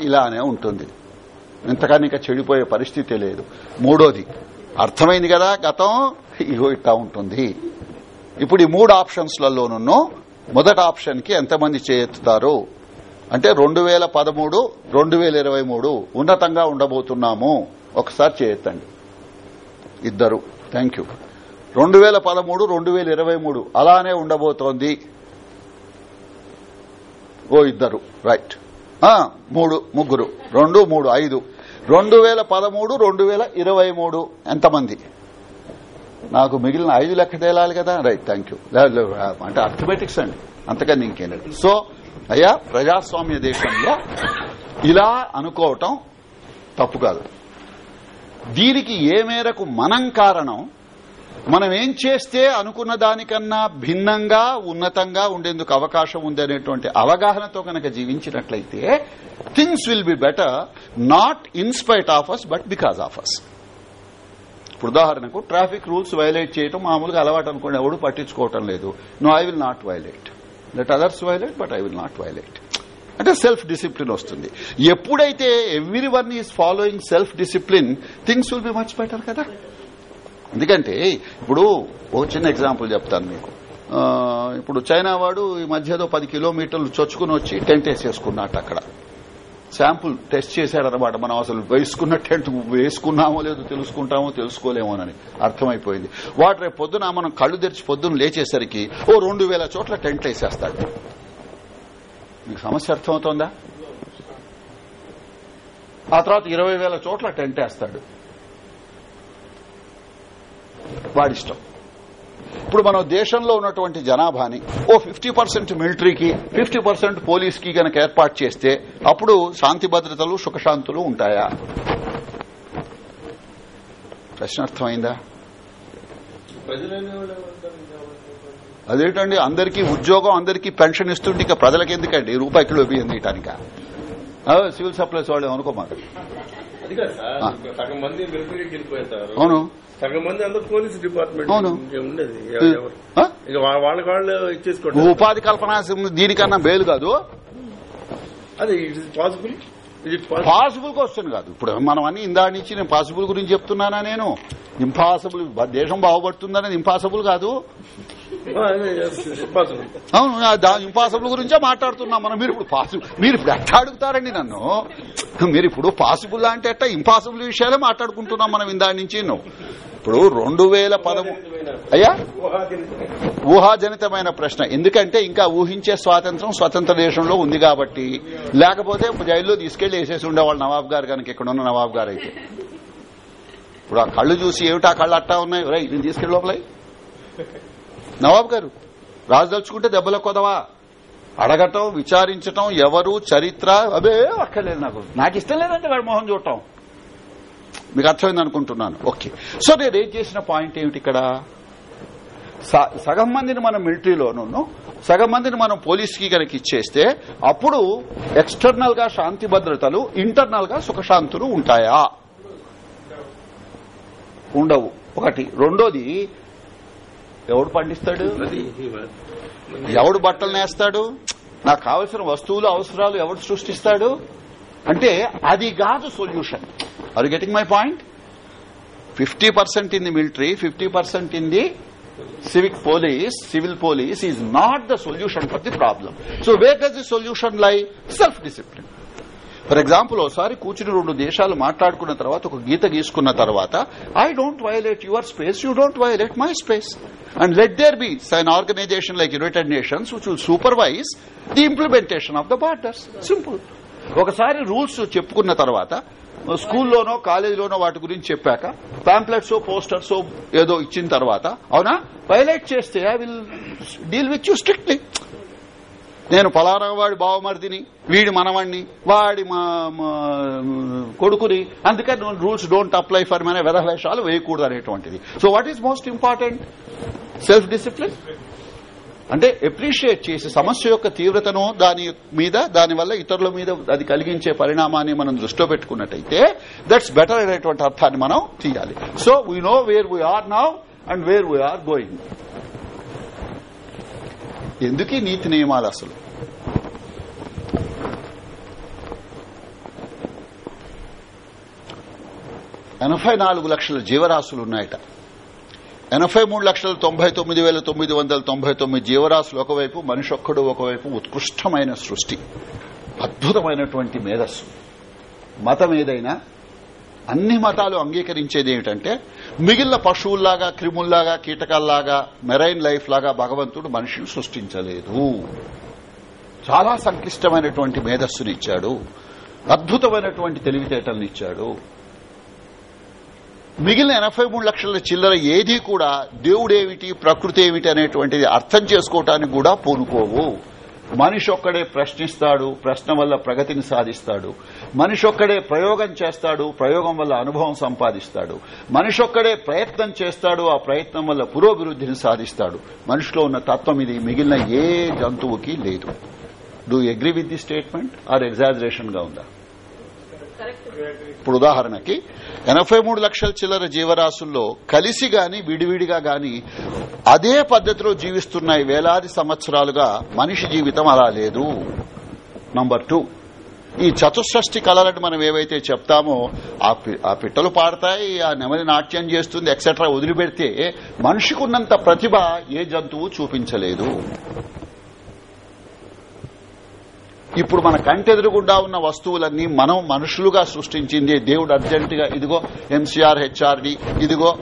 ఇలానే ఉంటుంది. ఇంతకన్నా ఇంకా చెడిపోయే పరిస్థితి లేదు. మూడోది అర్థమైంది కదా గతం? ఇగో ఇట్లా ఉంటుంది. ఇప్పుడు ఈ మూడు ఆప్షన్స్లలోనూ మొదటి ఆప్షన్కి ఎంతమంది చేయెత్తుతారు అంటే రెండు వేల పదమూడు రెండు వేల ఇరవై మూడు ఉన్నతంగా ఉండబోతున్నాము. ఒకసారి చేయొద్దండి. ఇద్దరు. థ్యాంక్ యూ రెండు వేల పదమూడు రెండు వేల ఇరవై మూడు అలానే ఉండబోతోంది. ఓ ఇద్దరు. రైట్ మూడు ముగ్గురు. రెండు మూడు ఐదు. రెండు వేల పదమూడు రెండు వేల ఇరవై మూడు. ఎంతమంది? నాకు మిగిలిన ఐదు లెక్క తేలాలి కదా? Right thank you. అంటే అర్థమెటిక్స్ అండి. అంతకన్నా ఇంకేనండి సో అయ్యా ప్రజాస్వామ్య దేశంలో ఇలా అనుకోవటం తప్పు కాదు. దీనికి ఏ మేరకు మనం కారణం? మనం ఏం చేస్తే అనుకున్న దానికన్నా భిన్నంగా ఉన్నతంగా ఉండేందుకు అవకాశం ఉంది అనేటువంటి అవగాహనతో కనుక జీవించినట్లయితే things will be better not in spite of us but because of us ఇప్పుడు ఉదాహరణకు ట్రాఫిక్ రూల్స్ వైలేట్ చేయడం మామూలుగా అలవాటు అనుకోండి ఎవడు పట్టించుకోవటం లేదు. No I will not violate let others violate but I will not violate అంటే సెల్ఫ్ డిసిప్లిన్ వస్తుంది. ఎప్పుడైతే everyone is following self discipline things will be much better కదా? ఎందుకంటే ఇప్పుడు ఓ చిన్న ఎగ్జాంపుల్ చెప్తాను మీకు. ఇప్పుడు చైనా వాడు ఈ మధ్యలో పది కిలోమీటర్లు చొచ్చుకుని వచ్చి టెంట్ వేసేసుకున్నట్టు అక్కడ. శాంపుల్ టెస్ట్ చేశాడనమాట మనం అసలు వేసుకున్న టెంట్ వేసుకున్నామో లేదో తెలుసుకుంటామో తెలుసుకోలేమోనని అర్థమైపోయింది. వాడు రేపు పొద్దున మనం కళ్ళు తెరిచి పొద్దున లేచేసరికి ఓ రెండు వేల చోట్ల టెంట్లు వేసేస్తాడు. మీకు సమస్య అర్థమవుతోందా? ఆ తర్వాత ఇరవై వేల చోట్ల టెంట్ వేస్తాడు. వాడిష్టం ఇప్పుడు మనం దేశంలో ఉన్నటువంటి జనాభాని ఓ ఫిఫ్టీ పర్సెంట్ మిలిటరీకి ఫిఫ్టీ పర్సెంట్ పోలీస్కి గనక ఏర్పాటు చేస్తే అప్పుడు శాంతి భద్రతలు సుఖశాంతులు ఉంటాయా? ప్రశ్న అర్థమైందా? అదేంటండి అందరికీ ఉద్యోగం అందరికీ పెన్షన్ ఇస్తుంటే ఇక ప్రజలకు ఎందుకండి? రూపాయి కిలో బియ్యం తీయటానిక. సివిల్ సప్లైస్ వాళ్ళు వెళ్ళిపోతారు అవును. సగం మంది అందరూ పోలీస్ డిపార్ట్మెంట్ అవును. ఇంకేం ఉండదు. ఎవ- ఎవరు ఆ? ఇక వా- వాళ్ళకి వాళ్ళు ఇచ్చేసుకోండి. ఉపాధి కల్పన దీనికన్నా బేలు కాదు. అది it is possible possible question కాదు. ఇప్పుడు మనం అన్ని ఇందా నుంచి నేను పాసిబుల్ గురించి చెప్తున్నానా నేను? ఇంపాసిబుల్ దేశం బాగుపడుతుందనేది ఇంపాసిబుల్ కాదు. అవును దాని ఇంపాసిబుల్ గురించే మాట్లాడుతున్నాం మనం. మీరు ఇప్పుడు పాసిబుల్ మీరు ఇప్పుడు ఎట్లా అడుగుతారండి నన్ను? మీరు ఇప్పుడు పాసిబుల్ అంటే ఎట్ట ఇంపాసిబుల్ విషయాలే మాట్లాడుకుంటున్నాం మనం ఇందా నుంచి. నువ్వు ఇప్పుడు రెండు వేల పదమూడు అయ్యా? ఊహాజనితమైన ప్రశ్న. ఎందుకంటే ఇంకా ఊహించే స్వాతంత్రం స్వతంత్ర దేశంలో ఉంది కాబట్టి. లేకపోతే జైల్లో తీసుకెళ్ళి వేసేసి ఉండేవాళ్ళు నవాబ్ గారు కనుక ఇక్కడ ఉన్న నవాబ్ గారు అయితే. ఇప్పుడు ఆ కళ్ళు చూసి ఏమిటా కళ్ళు అట్టా ఉన్నాయి? రై నేను తీసుకెళ్ళి లోపల. నవాబ్ గారు రాజు దలుచుకుంటే దెబ్బల కొదవా? అడగటం విచారించటం ఎవరు చరిత్ర? అదే అక్కర్లేదు నాకు. నాకు ఇష్టం లేదంటే వాడు మొహం చూడటం. మీకు అర్థమైంది అనుకుంటున్నాను. ఓకే. సో నేను ఏం చేసిన పాయింట్ ఏమిటి ఇక్కడ? స- సగం మందిని మనం మిలిటరీలోనూ సగం మందిని మనం పోలీస్కి కనుక ఇచ్చేస్తే అప్పుడు ఎక్స్టర్నల్గా శాంతి భద్రతలు ఇంటర్నల్గా సుఖశాంతులు ఉంటాయా? ఉండవు. ఒకటి. రెండోది ఎవడు పండిస్తాడు? ఎవడు బట్టలు నేస్తాడు? నాకు కావలసిన వస్తువులు అవసరాలు ఎవడు సృష్టిస్తాడు? అంటే అది కాదు solution. Are getting my point fifty percent in the military fifty percent in the civic police civil police is not the solution for the problem so where does the solution lie self discipline for example ఒకసారి కూర్చుని రెండు దేశాలు మాట్లాడుకున్న తర్వాత ఒక గీత గీసుకున్న తర్వాత I don't violate your space you don't violate my space and let there be sign organisation like United Nations which will supervise the implementation of the borders simple ఒకసారి రూల్స్ చెప్పుకున్న తర్వాత స్కూల్లోనో కాలేజీలోనో వాటి గురించి చెప్పాక పాంప్లెట్స్ పోస్టర్స్ ఏదో ఇచ్చిన తర్వాత అవునా? వైలైట్ చేస్తే I will deal with you strictly నేను పలానా వాడి వీడి మనవాణ్ణి వాడి మా మా కొడుకుని అందుకని రూల్స్ డోంట్ అప్లై ఫర్ మన వెధవేషాలు వేయకూడదు అనేటువంటిది. So what is most important? Self discipline అంటే ఎప్రిషియేట్ చేసి సమస్య యొక్క తీవ్రతను దాని మీద దానివల్ల ఇతరుల మీద అది కలిగించే పరిణామాన్ని మనం దృష్టిలో పెట్టుకున్నట్టయితే దట్స్ బెటర్ అనేటువంటి అర్థాన్ని మనం తీయాలి. So we know where we are now and where we are going ఎందుకు నీతి నియమాలు అసలు? ఎనభై నాలుగు లక్షల జీవరాశులు ఉన్నాయట ఎనభై మూడు లక్షల తొంభై తొమ్మిది వేల తొమ్మిది వందల తొంభై తొమ్మిది జీవరాశులు ఒకవైపు మనిషొక్కడు ఒకవైపు ఉత్కృష్టమైన సృష్టి అద్భుతమైనటువంటి మేధస్సు. మతం ఏదైనా అన్ని మతాలు అంగీకరించేది ఏమిటంటే మిగిలిన పశువుల్లాగా క్రిముల్లాగా కీటకాల్లాగా మెరైన్ లైఫ్ లాగా భగవంతుడు మనిషిని సృష్టించలేదు. చాలా సంక్లిష్టమైనటువంటి మేధస్సునిచ్చాడు. అద్భుతమైనటువంటి తెలివితేటలనిచ్చాడు. మిగిలిన ఎనభై మూడు లక్షల చిల్లర ఏదీ కూడా దేవుడేమిటి ప్రకృతి ఏమిటి అనేటువంటిది అర్థం చేసుకోవటానికి కూడా పూనుకోవు. మనిషి ఒక్కడే ప్రశ్నిస్తాడు ప్రశ్న వల్ల ప్రగతిని సాధిస్తాడు. మనిషి ఒక్కడే ప్రయోగం చేస్తాడు ప్రయోగం వల్ల అనుభవం సంపాదిస్తాడు. మనిషి ఒక్కడే ప్రయత్నం చేస్తాడు ఆ ప్రయత్నం వల్ల పురోభివృద్ధిని సాధిస్తాడు. మనిషిలో ఉన్న తత్వం ఇది మిగిలిన ఏ జంతువుకి లేదు. Do agree with the statement or ఎగ్జాజరేషన్గా ఉందా? ఇప్పుడు ఉదాహరణకి ఎనభై మూడు లక్షల చిల్లర జీవరాశుల్లో కలిసి గాని విడివిడిగా గాని అదే పద్దతిలో జీవిస్తున్నాయి వేలాది సంవత్సరాలుగా మనిషి జీవితం అలా లేదు. నంబర్ టూ ఈ చతుషష్టి కళలను మనం ఏవైతే చెప్తామో ఆ పి- ఆ పిట్టలు పాడతాయి ఆ నెమలి నాట్యం చేస్తుంది ఎక్సెట్రా వదిలిపెడితే మనిషికి ఉన్నంత ప్రతిభ ఏ జంతువు చూపించలేదు. ఇప్పుడు మన కంటెదురుగుండా ఉన్న వస్తువులన్నీ మనం మనుషులుగా సృష్టించింది. దేవుడు అర్జెంటుగా ఇదిగో ఎంసీఆర్ హెచ్ఆర్డి ఇదిగో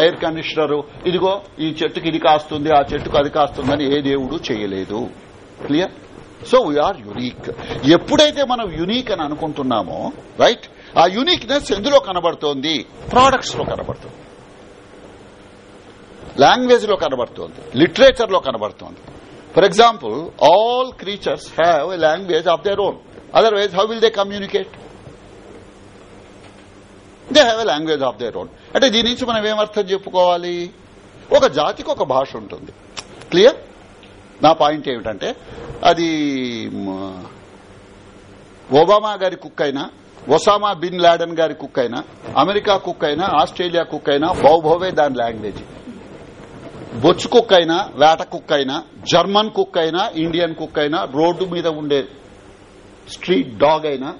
ఎయిర్ కండిషనర్ ఇదిగో ఈ చెట్టుకి ఇది కాస్తుంది ఆ చెట్టుకు అది కాస్తుందని ఏ దేవుడు చేయలేదు. క్లియర్ సో వీఆర్ యునీక్ ఎప్పుడైతే మనం యునీక్ అని అనుకుంటున్నామో రైట్ ఆ యునీక్నెస్ ఎందులో కనబడుతోంది? ప్రోడక్ట్స్లో కనబడుతుంది. లాంగ్వేజ్లో కనబడుతోంది. లిటరేచర్లో కనబడుతోంది. For example all creatures have a language of their own otherwise how will they communicate they have a language of their own అంటే దీని నుంచి మనం ఏమర్థం చెప్పుకోవాలి? ఒక జాతికి ఒక భాష ఉంటుంది. క్లియర్ నా పాయింట్ ఏమిటంటే అది ఒబామా గారి కుక్ అయినా ఒసామా బిన్ లాడెన్ గారి కుక్ అయినా అమెరికా కుక్ అయినా ఆస్ట్రేలియా కుక్ అయినా బౌభవే దాని లాంగ్వేజ్. బొచ్చు కుక్ అయినా వేట కుక్ అయినా జర్మన్ కుక్ అయినా ఇండియన్ కుక్ అయినా రోడ్డు మీద ఉండే స్ట్రీట్ డాగ్ అయినా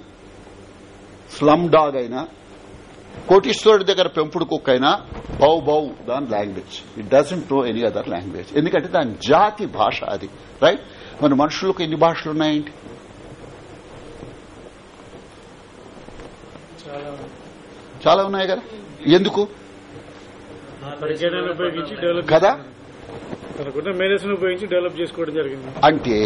స్లమ్ డాగ్ అయినా కోటీశ్వరుడి దగ్గర పెంపుడు కుక్ అయినా బౌ బౌ దాని language. It doesn't know any other language ఎందుకంటే దాని జాతి భాష అది రైట్ మన మనుషులకు ఎన్ని భాషలు ఉన్నాయండి? చాలా చాలా ఉన్నాయి కదా? ఎందుకు? కదా? తనకున్న మేధస్సును ఉపయోగించి డెవలప్ చేసుకోవడం జరిగింది. అంటే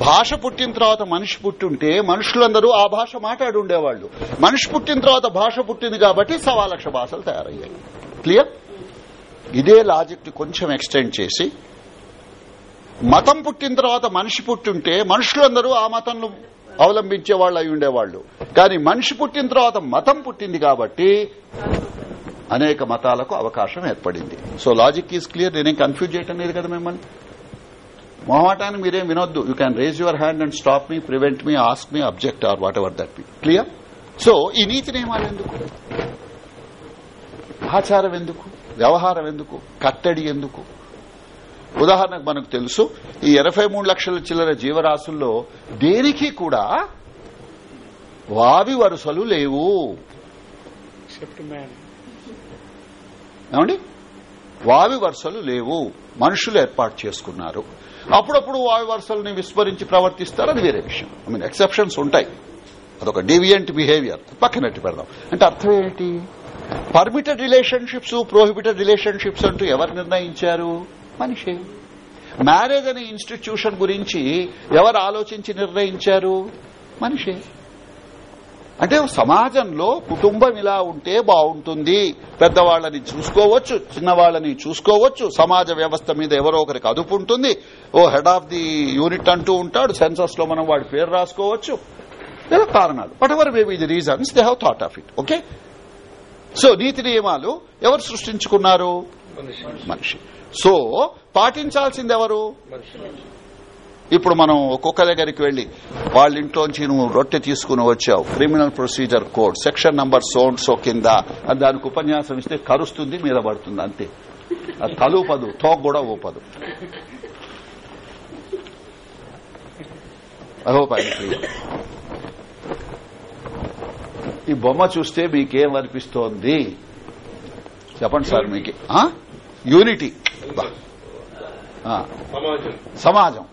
భాష పుట్టిన తర్వాత మనిషి పుట్టుంటే మనుషులందరూ ఆ భాష మాట్లాడి ఉండేవాళ్ళు మనిషి పుట్టిన తర్వాత భాష పుట్టింది కాబట్టి సవా లక్ష భాషలు తయారయ్యాయి. క్లియర్? ఇదే లాజిక్ని కొంచెం ఎక్స్టెండ్ చేసి మతం పుట్టిన తర్వాత మనిషి పుట్టుంటే మనుషులందరూ ఆ మతంను అవలంబించే వాళ్ళు అయి ఉండేవాళ్ళు కానీ మనిషి పుట్టిన తర్వాత మతం పుట్టింది కాబట్టి అనేక మతాలకు అవకాశం ఏర్పడింది. సో లాజిక్ ఈజ్ క్లియర్ నేనేం కన్ఫ్యూజ్ చేయటం లేదు కదా మిమ్మల్ని? మొహమాటాన్ని మీరేం వినొద్దు. You can raise your hand and stop me prevent me ask me object or whatever that me clear so ఈ నీతి నియమాలు ఎందుకు? ఆచారం ఎందుకు? వ్యవహారం ఎందుకు? కట్టడి ఎందుకు? ఉదాహరణకు మనకు తెలుసు ఈ ఎనభై మూడు లక్షల చిల్లర జీవరాశుల్లో దేనికి కూడా వావి వరుసలు లేవు. షిఫ్ట్ మ్యాన్ ఏమండి? వావి వరుసలు లేవు. మనుషులు ఏర్పాటు చేసుకున్నారు. అప్పుడప్పుడు వావి వరుసల్ని విస్మరించి ప్రవర్తిస్తారు. అది వేరే విషయం. ఐ మీన్ ఎక్సెప్షన్స్ ఉంటాయి. అదొక డివియంట్ బిహేవియర్ పక్కనట్టు పెడదాం. అంటే అర్థం ఏంటి? పర్మిటెడ్ రిలేషన్షిప్స్ ప్రోహిబిటెడ్ రిలేషన్షిప్స్ అంటూ ఎవరు నిర్ణయించారు? మనిషి. మ్యారేజ్ అనే ఇన్స్టిట్యూషన్ గురించి ఎవరు ఆలోచించి నిర్ణయించారు? మనిషి. అంటే సమాజంలో కుటుంబం ఇలా ఉంటే బాగుంటుంది. పెద్దవాళ్ళని చూసుకోవచ్చు చిన్నవాళ్ళని చూసుకోవచ్చు. సమాజ వ్యవస్థ మీద ఎవరో ఒకరికి అదుపు ఉంటుంది. ఓ హెడ్ ఆఫ్ ది యూనిట్ అంటూ ఉంటాడు. సెన్సస్లో మనం వాడి పేరు రాసుకోవచ్చు. ఇలా కారణాలు. Whatever maybe the reasons they have thought of it okay so నీతి నియమాలు ఎవరు సృష్టించుకున్నారు? మనిషి. సో పాటించాల్సింది ఎవరు? ఇప్పుడు మనం ఒక్కొక్క దగ్గరికి వెళ్ళి వాళ్ళ ఇంట్లోంచి నువ్వు రొట్టె తీసుకుని వచ్చావు. Criminal procedure code section number so and so కింద. దానికి ఉపన్యాసం ఇస్తే కరుస్తుంది మీద పడుతుంది అంతే. అది కలుపదు తోక కూడా ఊపదు. ఈ బొమ్మ చూస్తే మీకేం అనిపిస్తోంది? చెప్పండి సార్ మీకు. యూనిటీ సమాజం.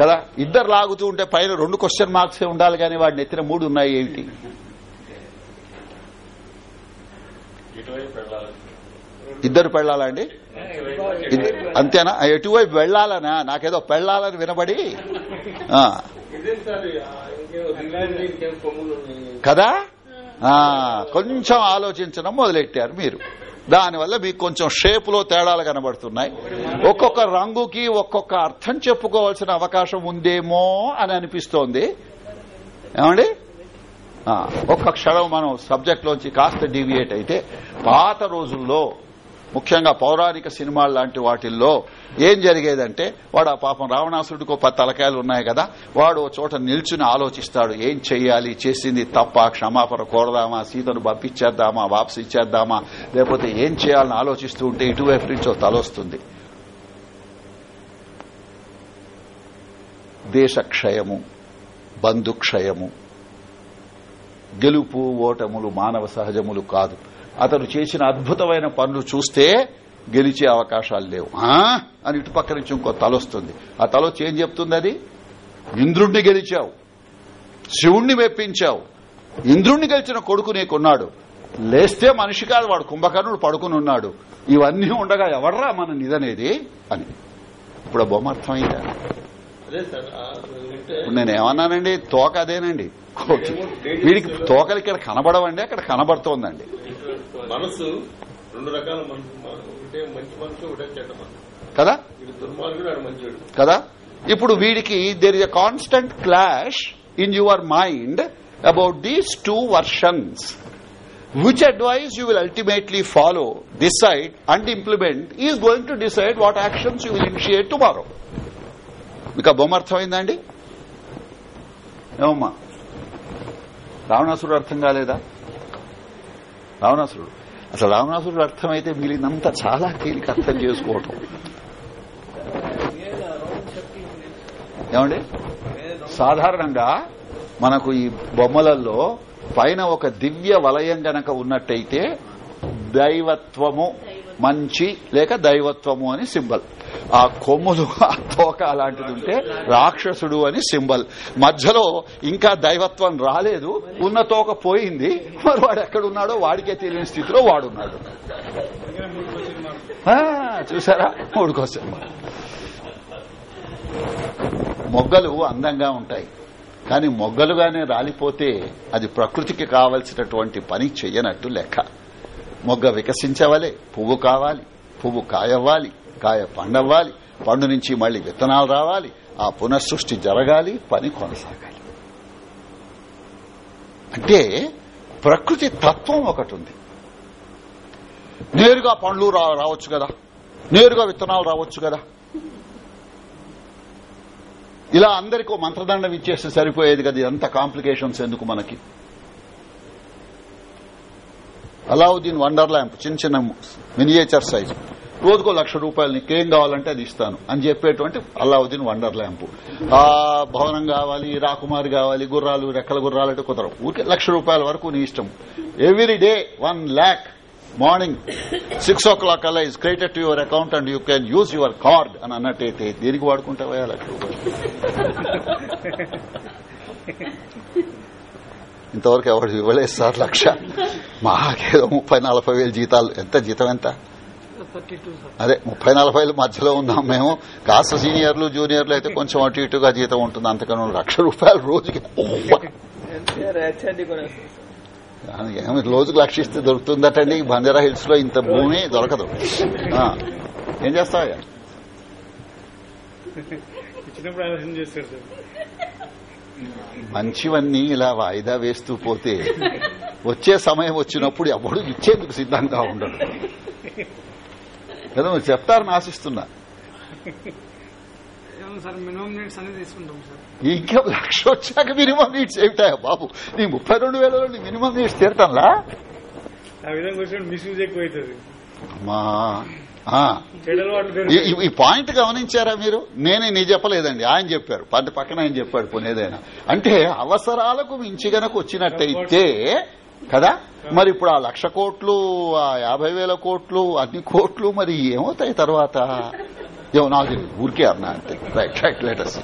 కదా? ఇద్దరు లాగుతూ ఉంటే పైన రెండు క్వశ్చన్ మార్క్స్ ఉండాలి కానీ వాడిని ఎత్తిన మూడు ఉన్నాయి ఏమిటి? ఇద్దరు పెళ్ళాలండి ఇది- అంతేనా? ఎటువైపు వెళ్ళాలనా నాకేదో పెళ్ళాలని వినబడి. కదా? ఆ, కొంచెం ఆలోచించడం మొదలెట్టారు మీరు. దానివల్ల మీకు కొంచెం షేపులో తేడాలు కనబడుతున్నాయి. ఒక్కొక్క రంగుకి ఒక్కొక్క అర్థం చెప్పుకోవాల్సిన అవకాశం ఉందేమో అని అనిపిస్తోంది. ఏమండి? ఒక్క క్షణం మనం సబ్జెక్ట్ లోంచి కాస్త డీవియేట్ అయితే పాత రోజుల్లో ముఖ్యంగా పౌరాణిక సినిమాలు లాంటి వాటిల్లో ఏం జరిగేదంటే వాడు ఆ పాపం రావణాసుడికి ఒక తలకాయలు ఉన్నాయి కదా వాడు ఓ చోట నిల్చుని ఆలోచిస్తాడు ఏం చెయ్యాలి చేసింది తప్ప క్షమాపణ కోరదామా సీతను పంపించేద్దామా వాపసు ఇచ్చేద్దామా లేకపోతే ఏం చేయాలని ఆలోచిస్తూ ఉంటే ఇటువైపు నుంచో తలొస్తుంది దేశక్షయము బంధుక్షయము గెలుపు ఓటములు మానవ సహజములు కాదు. అతను చేసిన అద్భుతమైన పనులు చూస్తే గెలిచే అవకాశాలు లేవు? అని ఇటు పక్క నుంచి ఇంకో తల వస్తుంది. ఆ తల వచ్చి ఏం చెప్తుంది అది? ఇంద్రుణ్ణి గెలిచావు. శివుణ్ణి మెప్పించావు. ఇంద్రుణ్ణి గెలిచిన కొడుకు నీకున్నాడు. లేస్తే మనిషి కాదు వాడు కుంభకర్ణుడు పడుకుని ఉన్నాడు. ఇవన్నీ ఉండగా ఎవడ్రా మన నిదనేది? అని. ఇప్పుడు బొమ్మ అర్థమైందా? అదే సార్ ఆ, వింటే ఇప్పుడు నేను ఏమన్నానండి? తోక అదేనండి. వీడికి తోకలు ఇక్కడ కనబడవండి అక్కడ కనబడుతోందండి. మనసు రెండు రకాల కదా? కదా? ఇప్పుడు వీడికి there is a constant clash in your mind about these two versions which advise you will ultimately follow decide and implement is going to decide what actions you will initiate tomorrow మీకు ఆ బొమ్మ అర్థమైందండి ఏమమ్మా? రావణాసురుడు అర్థం కాలేదా? రావణాసురుడు. అసలు రావణాసురుడు అర్థమైతే మిగిలినంత చాలా తేలిక అర్థం చేసుకోవటం. ఏమండి? సాధారణంగా మనకు ఈ బొమ్మలలో పైన ఒక దివ్య వలయం గనక ఉన్నట్టయితే దైవత్వము మంచి లేక దైవత్వము అని సింబల్. ఆ కొమ్ములు ఆ తోక అలాంటిది ఉంటే రాక్షసుడు అని సింబల్. మధ్యలో ఇంకా దైవత్వం రాలేదు ఉన్న తోక పోయింది మరి వాడు ఎక్కడున్నాడో వాడికే తెలియని స్థితిలో వాడున్నాడు. చూసారా? మూడు క్వశ్చన్ మొగ్గలు అందంగా ఉంటాయి కానీ మొగ్గలుగానే రాలిపోతే అది ప్రకృతికి కావలసినటువంటి పని చెయ్యనట్టు లెక్క. మొగ్గ వికసించవలే పువ్వు కావాలి పువ్వు కాయవ్వాలి కాయ పండవ్వాలి పండు నుంచి మళ్ళీ విత్తనాలు రావాలి ఆ పునఃసృష్టి జరగాలి పని కొనసాగాలి. అంటే ప్రకృతి తత్వం ఒకటి ఉంది. నేరుగా పండ్లు రా- రావచ్చు కదా. నేరుగా విత్తనాలు రావచ్చు కదా. ఇలా అందరికీ మంత్రదండం ఇచ్చేస్తే సరిపోయేది కదా ఎంత కాంప్లికేషన్స్ ఎందుకు మనకి? అలావుద్దీన్ వండర్ ల్యాంప్ చిన్న చిన్న మినియేచర్ సైజ్. రోజుకో లక్ష రూపాయలు నీకేం కావాలంటే అది ఇస్తాను అని చెప్పేటువంటి అల్లావుద్దీన్ వండర్ ల్యాంప్. ఆ భవనం కావాలి రాకుమారి కావాలి గుర్రాలు రెక్కల గుర్రాలు అంటే కుదరవు. ఊరికే లక్ష రూపాయల వరకు నీ ఇష్టం. Every day one lakh morning six o'clock అలా is created to your account and you can use your card అని అన్నట్టయితే దేనికి వాడుకుంటావా లక్ష రూపాయలు? ఇంతవరకు ఎవరు ఇవ్వలేదు సార్ లక్ష మాకేదో ముప్పై నలభై వేలు జీతాలు ఎంత జీతం ఎంత అదే ముప్పై నలభైల మధ్యలో ఉన్నాం మేము కాస్త సీనియర్లు జూనియర్లు అయితే కొంచెం అటు ఇటుగా జీతం ఉంటుంది అంతకన్నా లక్ష రూపాయలు రోజుకి ఏమి రోజుకు లక్ష ఇస్తే దొరుకుతుందటండి బంజారా హిల్స్లో ఇంత భూమి దొరకదు ఆ, ఏం చేస్తావా ఇచ్చినప్పుడు ఆలోచన చేస్తాడు సార్ మంచివన్నీ ఇలా వాయిదా వేస్తూ పోతే వచ్చే సమయం వచ్చినప్పుడు ఎవడు ఇచ్చేందుకు సిద్ధంగా ఉండడు. కదా చెప్తారని ఆశిస్తున్నా. ఇంకా లక్ష వచ్చాక మినిమం నీడ్స్ ఏమిటాయా బాబు? నీ ముప్పై రెండు వేలలో నీ మినిమం నీడ్స్ తీరటంలా? ఆ విధంగా వచ్చిన మిస్యూజ్ ఎక్కువ అవుతుంది ఈ- పాయింట్ గమనించారా మీరు? నేనే నీ చెప్పలేదండి. ఆయన చెప్పారు. పంట పక్కన ఆయన చెప్పాడు పోనేదైనా అంటే అవసరాలకు మించి గనక వచ్చినట్టయితే కదా? మరి ఇప్పుడు ఆ లక్ష కోట్లు ఆ యాభై వేల కోట్లు అన్ని కోట్లు మరి ఏమవుతాయి తర్వాత? ఏమో నాకు. ఊరికే అన్నా అంటే. రైట్ రైట్ లెటర్స్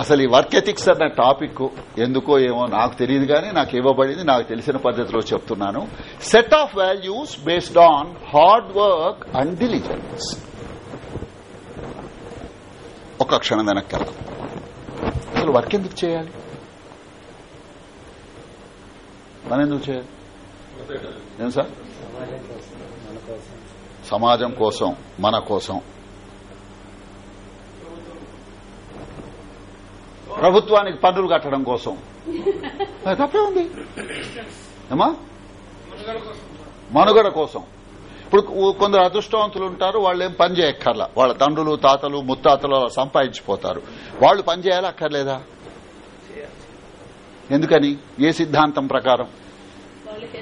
అసలు ఈ వర్క్ ఎథిక్స్ అన్న టాపిక్ ఎందుకో ఏమో నాకు తెలియదు కానీ నాకు ఇవ్వబడింది నాకు తెలిసిన పద్ధతిలో చెప్తున్నాను. Set of values based on hard work and diligence ఒక క్షణం వెనక్కి వెళ్దాం. అసలు వర్క్ ఎందుకు చేయాలి? పని ఎందుకు చేయాలి? ఏం సార్? సమాజం కోసం మన కోసం. ప్రభుత్వానికి పన్నులు కట్టడం కోసం. తప్పే ఉంది. ఏమా? మనుగడ కోసం. ఇప్పుడు కొందరు అదృష్టవంతులు ఉంటారు వాళ్ళు ఏం పని చేయక్కర్లా. వాళ్ళ తండ్రులు తాతలు ముత్తాతలు సంపాదించిపోతారు. వాళ్ళు పని చేయాలి అక్కర్లేదా? ఎందుకని? ఏ సిద్ధాంతం ప్రకారం?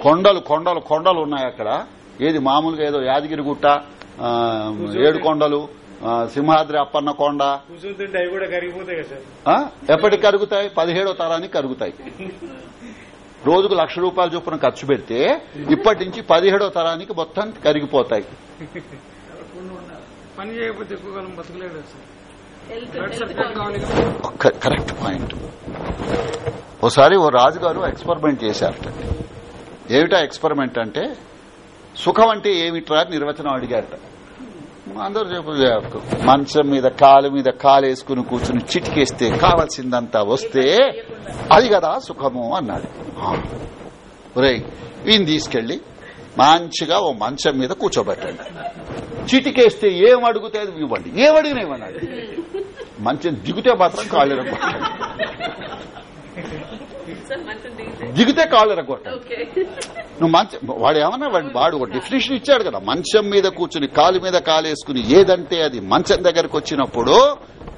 కొండలు కొండలు కొండలు ఉన్నాయి అక్కడ. ఏది మామూలుగా ఏదో యాదగిరి గుట్ట ఆ, ఏడు కొండలు సింహాద్రి అప్పన్న కొండ? ఎప్పటికి కరుగుతాయి? పదిహేడో తరానికి కరుగుతాయి. రోజుకు లక్ష రూపాయల చొప్పున ఖర్చు పెడితే ఇప్పటి నుంచి పదిహేడో తరానికి మొత్తం కరిగిపోతాయి. Correct point. ఓసారి ఓ రాజుగారు ఎక్స్పెరిమెంట్ చేశారట ఏమిటా ఎక్స్పెరిమెంట్ అంటే సుఖం అంటే ఏమిట్రా అని నిర్వచనం అడిగారట. అందరూ చెప్పు మంచం మీద కాలు మీద కాలు వేసుకుని కూర్చుని చిటికేస్తే కావాల్సిందంతా వస్తే అది కదా సుఖము అన్నాడు. ఒరేయ్ ఈయన తీసుకెళ్ళి మంచిగా ఓ మంచం మీద కూర్చోబెట్టండి. చిటికేస్తే ఏం అడిగితే అది ఇవ్వండి. ఏం అడిగినా ఇవ్వండి మంచం దిగుతే మాత్రం కాళ్ళు దిగితే. కాళ్ళు ఎరగొట్టండి ఓకే. నువ్వు మంచం వాడు ఏమన్నా వాడు వాడు ఒక డెఫినేషన్ ఇచ్చాడు కదా మంచం మీద కూర్చుని కాలు మీద కాలు వేసుకుని ఏదంటే అది మంచం దగ్గరకు వచ్చినప్పుడు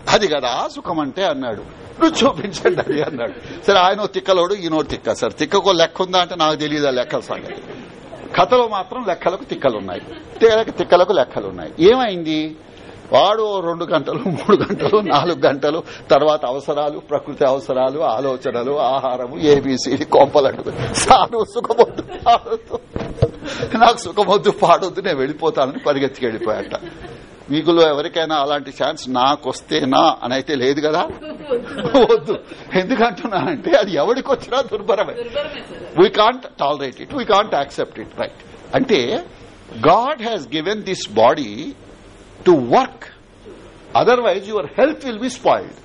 అది కదా సుఖం అంటే అన్నాడు. నువ్వు చూపించండి అది అన్నాడు. సరే ఆయన తిక్కలోడు ఈయనో తిక్క. సార్ తిక్కకో లెక్క ఉందా అంటే నాకు తెలియదు ఆ లెక్కల సంగతి. కథలో మాత్రం లెక్కలకు తిక్కలున్నాయి. తిక్కలకు లెక్కలున్నాయి. ఏమైంది? వాడు ఓ రెండు గంటలు మూడు గంటలు నాలుగు గంటలు తర్వాత అవసరాలు ప్రకృతి అవసరాలు ఆలోచనలు ఆహారము ఏబిసిడి కొంపలట్టు సాను సుఖమొద్దు పాడొద్దు. నాకు సుఖమొద్దు పాడొద్దు నేను వెళ్ళిపోతానని పరిగెత్తికి వెళ్ళిపోయాట. మీకులో ఎవరికైనా అలాంటి ఛాన్స్ నాకొస్తేనా అని అయితే లేదు కదా? వద్దు. ఎందుకంటున్నానంటే అది ఎవరికి వచ్చినా దుర్భరమే. We can't tolerate it we can't accept it right అంటే God has given this body to work otherwise your health will be spoiled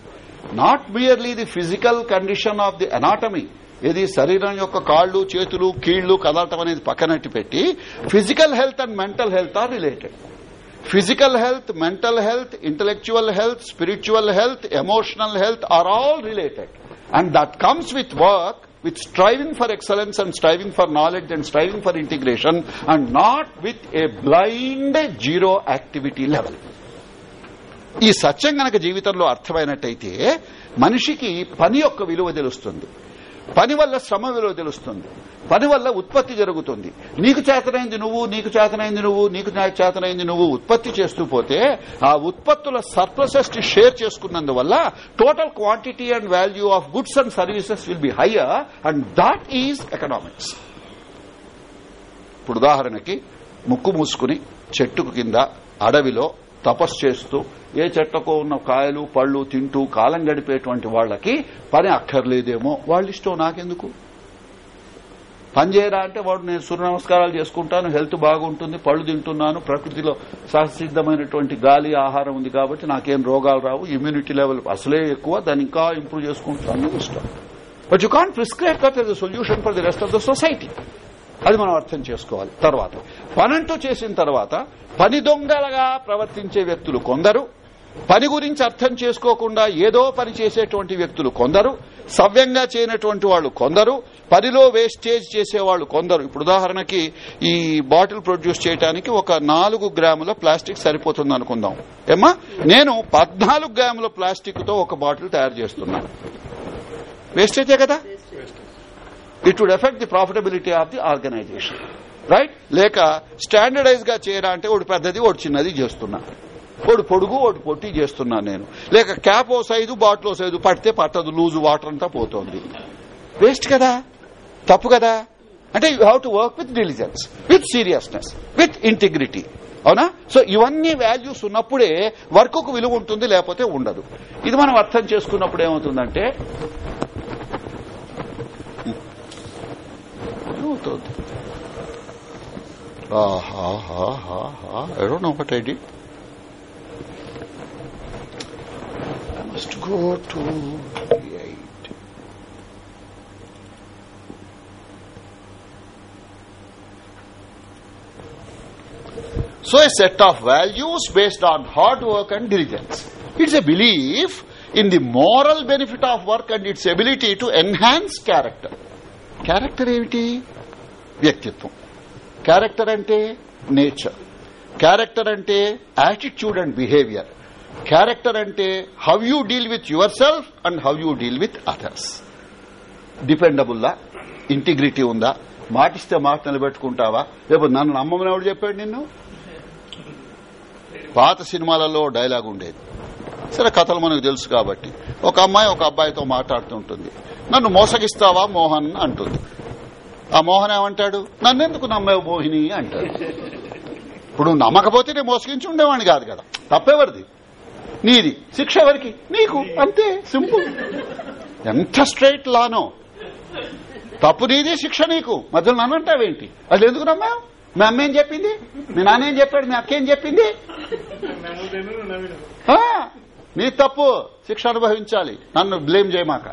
not merely the physical condition of the anatomy ఇది శరీరం యొక్క కాళ్ళు చేతులు కీళ్ళు కదలటం అనేది పక్కనట్టు పెట్టి physical health and mental health are related physical health, mental health, intellectual health, spiritual health, emotional health are all related. And that comes with work, with striving for excellence and striving for knowledge and striving for integration and not with a blind zero activity level. ఈ సత్యం గనక జీవితంలో అర్థమైనట్టయితే మనిషికి పని యొక్క విలువ తెలుస్తుంది పని వల్ల శ్రమ విలువ తెలుస్తుంది. పని వల్ల ఉత్పత్తి జరుగుతుంది. నీకు చేతనైంది నువ్వు నీకు చేతనైంది నువ్వు నీకు చేతనైంది నువ్వు ఉత్పత్తి చేస్తూ పోతే ఆ ఉత్పత్తుల సర్ప్లసెస్ని share చేసుకున్నందువల్ల total quantity and value of goods and services will be higher and that is economics. ఇప్పుడు ఉదాహరణకి ముక్కు మూసుకుని చెట్టుకు కింద అడవిలో తపస్సు చేస్తూ ఏ చెట్లకు ఉన్న కాయలు పళ్ళు తింటూ కాలం గడిపేటువంటి వాళ్ళకి పని అక్కర్లేదేమో. వాళ్ళ ఇష్టం నాకెందుకు? పని చేయరా అంటే వాడు నేను సూర్య నమస్కారాలు చేసుకుంటాను హెల్త్ బాగుంటుంది పళ్ళు తింటున్నాను ప్రకృతిలో సహసిద్దమైనటువంటి గాలి ఆహారం ఉంది కాబట్టి నాకేం రోగాలు రావు ఇమ్యూనిటీ లెవెల్ అసలే ఎక్కువ దాన్ని ఇంకా ఇంప్రూవ్ చేసుకుంటాను ఇష్టం. But you can't prescribe that is solution for the rest of the society అది మనం అర్థం చేసుకోవాలి. తర్వాత పనంటూ చేసిన తర్వాత పని దొంగలుగా ప్రవర్తించే వ్యక్తులు కొందరు పని గురించి అర్థం చేసుకోకుండా ఏదో పని చేసేటువంటి వ్యక్తులు కొందరు సవ్యంగా చేయనటువంటి వాళ్ళు కొందరు పనిలో వేస్టేజ్ చేసేవాళ్ళు కొందరు. ఇప్పుడు ఉదాహరణకి ఈ బాటిల్ ప్రొడ్యూస్ చేయడానికి ఒక నాలుగు గ్రాముల ప్లాస్టిక్ సరిపోతుంది అనుకుందాం. ఏమ్మా? నేను పద్నాలుగు గ్రాముల ప్లాస్టిక్తో ఒక బాటిల్ తయారు చేస్తున్నాను. వేస్టేజే కదా? It would effect the profitability of the organisation right లేక స్టాండర్డైజ్గా చేయరా అంటే ఒకటి పెద్దది ఒకటి చిన్నది చేస్తున్నా. ఒకటి పొడుగు ఒకటి పొట్టి చేస్తున్నా నేను. లేక క్యాప్ ఓ సైజు బాటిల్ ఓ సైజు పడితే పట్టదు లూజు వాటర్ అంతా పోతోంది. వేస్ట్ కదా? తప్పు కదా? అంటే you have to work with diligence with seriousness with integrity అవునా? సో ఇవన్నీ వాల్యూస్ ఉన్నప్పుడే వర్క్కు విలువ ఉంటుంది లేకపోతే ఉండదు. ఇది మనం అర్థం చేసుకున్నప్పుడు ఏమవుతుందంటే ఏమవుతుంది I don't know what I did. I must go to eight. So a set of values based on hard work and diligence. It's a belief in the moral benefit of work and its ability to enhance character. Character ఏమిటి వ్యక్తిత్వం. క్యారెక్టర్ అంటే నేచర్ క్యారెక్టర్ అంటే యాటిట్యూడ్ అండ్ బిహేవియర్ క్యారెక్టర్ అంటే how you deal with yourself and how you deal with others డిపెండబుల్లా integrity ఉందా? మాటిస్తే మాట నిలబెట్టుకుంటావా? రేపు నన్ను నమ్మమని ఎవడు చెప్పాడు నిన్ను? పాత సినిమాలలో డైలాగ్ ఉండేది. సరే కథలు మనకు తెలుసు కాబట్టి. ఒక అమ్మాయి ఒక అబ్బాయితో మాట్లాడుతుంటుంది నన్ను మోసగిస్తావా మోహన్? అంటుంది. ఆ మోహన్ ఏమంటాడు? నన్నెందుకు నమ్మేవు మోహిని అంటాడు. ఇప్పుడు నువ్వు నమ్మకపోతే నేను మోసగించి ఉండేవాడిని కాదు కదా. తప్పెవరిది? నీది. శిక్ష ఎవరికి? నీకు. అంతే. సింపుల్. ఎంత స్ట్రైట్ లానో. తప్పు నీది శిక్ష నీకు. మధ్యలో నన్ను అంటావేంటి? అది ఎందుకు నమ్మావు? మీ అమ్మ ఏం చెప్పింది? మీ నాన్న ఏం చెప్పాడు? మీ అక్క ఏం చెప్పింది? నీ తప్పు. శిక్ష అనుభవించాలి. నన్ను బ్లేమ్ చేయమాక.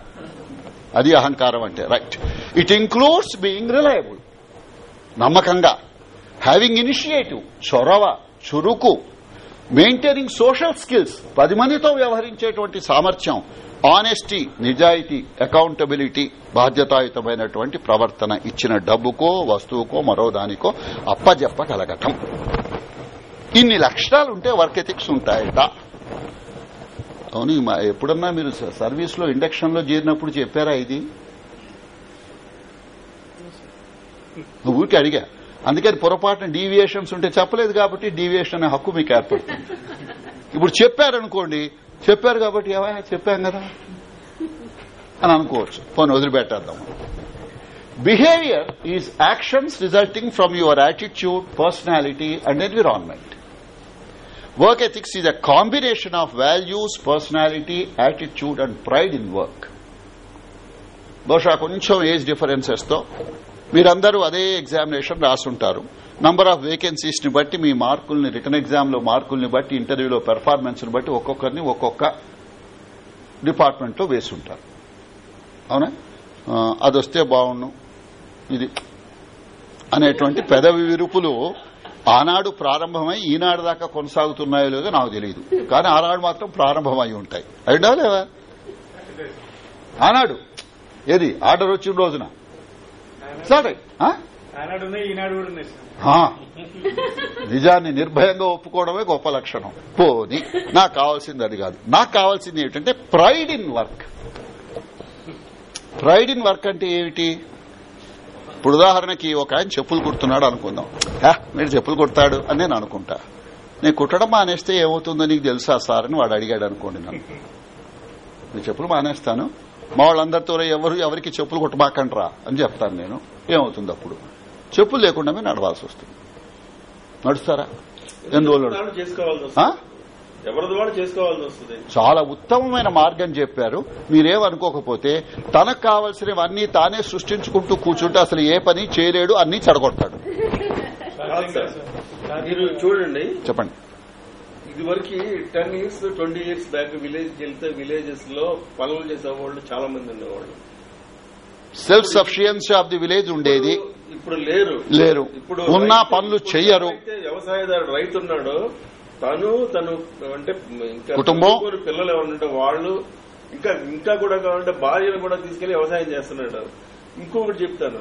అది అహంకారం అంటే right it includes being reliable నమ్మకంగా. హ్యావింగ్ ఇనిషియేటివ్ చొరవ చురుకు. మెయింటైనింగ్ సోషల్ స్కిల్స్ పది మందితో వ్యవహరించేటువంటి సామర్థ్యం. ఆనెస్టీ నిజాయితీ అకౌంటబిలిటీ బాధ్యతాయుతమైనటువంటి ప్రవర్తన. ఇచ్చిన డబ్బుకో వస్తువుకో మరో దానికో అప్పజెప్పగలగటం. ఇన్ని లక్షణాలుంటే వర్క్ ఎథిక్స్ ఉంటాయట. అవును ఎప్పుడన్నా మీరు సర్వీస్లో సర్వీస్లో ఇండక్షన్లో చేరినప్పుడు చెప్పారా ఇది? ఊరికి అడిగా. అందుకని పొరపాటున డీవియేషన్స్ ఉంటే చెప్పలేదు కాబట్టి డీవియేషన్ అనే హక్కు మీకు ఏర్పడుతుంది. ఇప్పుడు చెప్పారనుకోండి చెప్పారు కాబట్టి ఏవా చెప్పాం కదా. అని అనుకోవచ్చు. పోనీ వదిలిపెట్టేద్దాం. Behaviour is actions resulting from your attitude personality and environment work ethics is a combination of values personality attitude and pride in work బహుశా కొంచెం ఏజ్ డిఫరెన్సెస్తో మీరందరూ అదే ఎగ్జామినేషన్ రాసుంటారు. నంబర్ ఆఫ్ వేకెన్సీస్ని బట్టి మీ మార్కుల్ని రిటర్న్ ఎగ్జామ్లో మార్కుల్ని బట్టి ఇంటర్వ్యూలో పెర్ఫార్మెన్స్ని బట్టి ఒక్కొక్కరిని ఒక్కొక్క డిపార్ట్మెంట్లో వేసుంటారు. అవునా? అదొస్తే బాగుండు ఇది అనేటువంటి పెదవి విరుపులు ఆనాడు ప్రారంభమై ఈనాడు దాకా కొనసాగుతున్నాయో లేదో నాకు తెలియదు కానీ ఆనాడు మాత్రం ప్రారంభమై ఉంటాయి. అయినా లేవా ఆనాడు. ఏది? ఆర్డర్ వచ్చిన రోజున. సరే. నిజాన్ని నిర్భయంగా ఒప్పుకోవడమే గొప్ప లక్షణం. పోని నాకు కావాల్సింది అది కాదు. నాకు కావాల్సింది ఏమిటంటే pride in work. Pride in work అంటే ఏమిటి? ఇప్పుడు ఉదాహరణకి ఒక ఆయన చెప్పులు కుడుతున్నాడు అనుకుందాం. "హా, మీరు చెప్పులు కుడతాడు అని నేను అనుకుంటా. నేను కుట్టడం మానేస్తే ఏమవుతుందో నీకు తెలుసా సార్ అని వాడు అడిగాడు అనుకోండి నన్ను. నేను చెప్పులు మానేస్తాను. మా వాళ్ళందరితో ఎవరు ఎవరికి చెప్పులు కుట్టమాకండ్రా అని చెప్తాను నేను. ఏమవుతుంది అప్పుడు? చెప్పులు లేకుండా మీరు నడవాల్సి వస్తుంది. నడుస్తారా? ఎన్ని రోజులు ఎవరిది వాళ్ళు చేసుకోవాల్సి వస్తుంది? చాలా ఉత్తమమైన మార్గం చెప్పారు. మీరేమనుకోకపోతే తనకు కావలసినవన్నీ తానే సృష్టించుకుంటూ కూర్చుంటే అసలు ఏ పని చేయలేడు అన్ని చెడగొడతాడు. మీరు చూడండి. చెప్పండి. ఇది వరకు ten years twenty years back village వెళ్తే విలేజెస్లో పనులు చేసే వాళ్ళు చాలా మంది ఉండేవాళ్ళు. Self sufficiency of the village ఉండేది. ఇప్పుడు లేరు. లేరు. ఇప్పుడు ఉన్న పనులు చెయ్యరు. వ్యవసాయదారు రైతు ఉన్నాడో తను తను అంటే ఇంకా కుటుంబం. పిల్లలు ఎవరంటే వాళ్ళు ఇంకా ఇంకా కూడా కావాలంటే భార్యను కూడా తీసుకెళ్ళి వ్యవసాయం చేస్తున్నాడు. ఇంకొకటి చెప్తాను.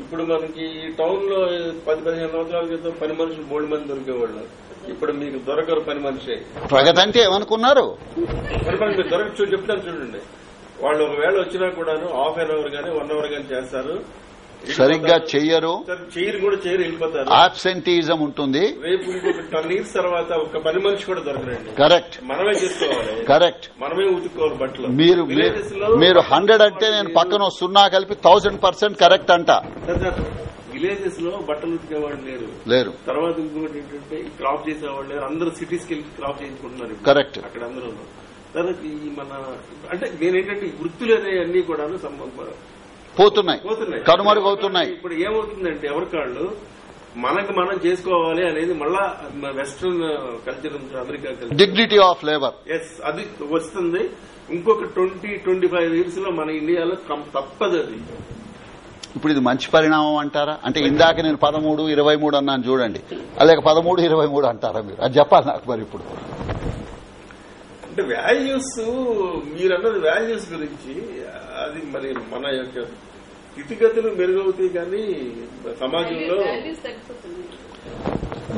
ఇప్పుడు మనకి టౌన్లో పది పదిహేను సంవత్సరాల క్రితం పని మనుషులు మూడు మంది దొరికేవాళ్ళు. ఇప్పుడు మీకు దొరకరు పని మనిషి. ప్రగతి అంటే ఏమనుకున్నారు? పని మనిషి మీరు దొరక చూ- చెప్తాను చూడండి. వాళ్ళు ఒకవేళ వచ్చినా కూడాను హాఫ్ అన్ అవర్ గానీ వన్ అవర్ గానీ చేస్తారు. సరిగ్గా చెయ్యరు. చేయరు కూడా చేయరు వెళ్ళిపోతారు. ఆబ్సెంటీజం ఉంటుంది. రేపు ఇంకొక టెన్ ఇయర్స్ తర్వాత ఒక పని మనిషి కూడా దొరకరండి కరెక్ట్ మనమే చేసుకోవాలి. కరెక్ట్ మనమే ఉతుక్కోవాలి బట్టలు. మీరు మీరు హండ్రెడ్ అంటే నేను పక్కన సున్నా కలిపి థౌసండ్ పర్సెంట్ కరెక్ట్ అంట. విలేజెస్లో బట్టలు ఉతికేవాళ్ళు లేరు. లేరు. తర్వాత ఇంకొకటి ఏంటంటే క్రాప్ చేసేవాళ్ళు లేరు. అందరూ సిటీస్కి వెళ్ళి క్రాప్ చేయించుకుంటున్నారు. కరెక్ట్ అక్కడ అందరూ. తర్వాత ఈ మన అంటే నేనేంటంటే ఈ వృత్తులు అనేవన్నీ కూడా పోతున్నాయి. పోతున్నాయి. కనుమరుగవుతున్నాయి ఇప్పుడు ఏమవుతుందంటే ఎవరి కాళ్ళు? మనకు మనం చేసుకోవాలి అనేది మళ్ళా western culture America culture. Dignity of labour yes అది వస్తుంది. ఇంకొక ట్వంటీ ట్వంటీ ఫైవ్ ఇయర్స్లో మన ఇండియాలో తప్పదు అది. ఇప్పుడు ఇది మంచి పరిణామం అంటారా? అంటే ఇందాక నేను పదమూడు ఇరవై మూడు అన్నాను చూడండి. అలాగే పదమూడు ఇరవై మూడు అంటారా మీరు? అది చెప్పాలి నాకు మరి ఇప్పుడు. అంటే వాల్యూస్ మీరు అన్నది వాల్యూస్ గురించి అది మరి మన యొక్క స్థితిగతులు మెరుగవుతాయి కానీ సమాజంలో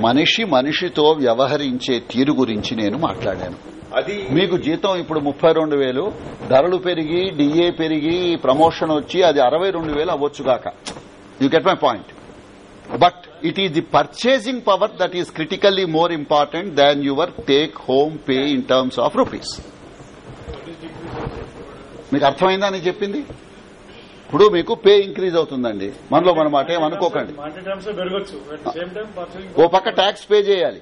మనిషి మనిషితో వ్యవహరించే తీరు గురించి నేను మాట్లాడాను. అది మీకు జీతం ఇప్పుడు ముప్పై రెండు వేలు ధరలు పెరిగి డిఏ పెరిగి ప్రమోషన్ వచ్చి అది అరవై రెండు వేలు అవ్వచ్చుగాక you get my point but it is the purchasing power that is critically more important than your take home pay in terms of rupees మీకు అర్థమైందా అని చెప్పింది? ఇప్పుడు మీకు పే ఇంక్రీజ్ అవుతుందండి. మనలో మన మాట ఏమనుకోకండి ఓ పక్క ట్యాక్స్ పే చేయాలి.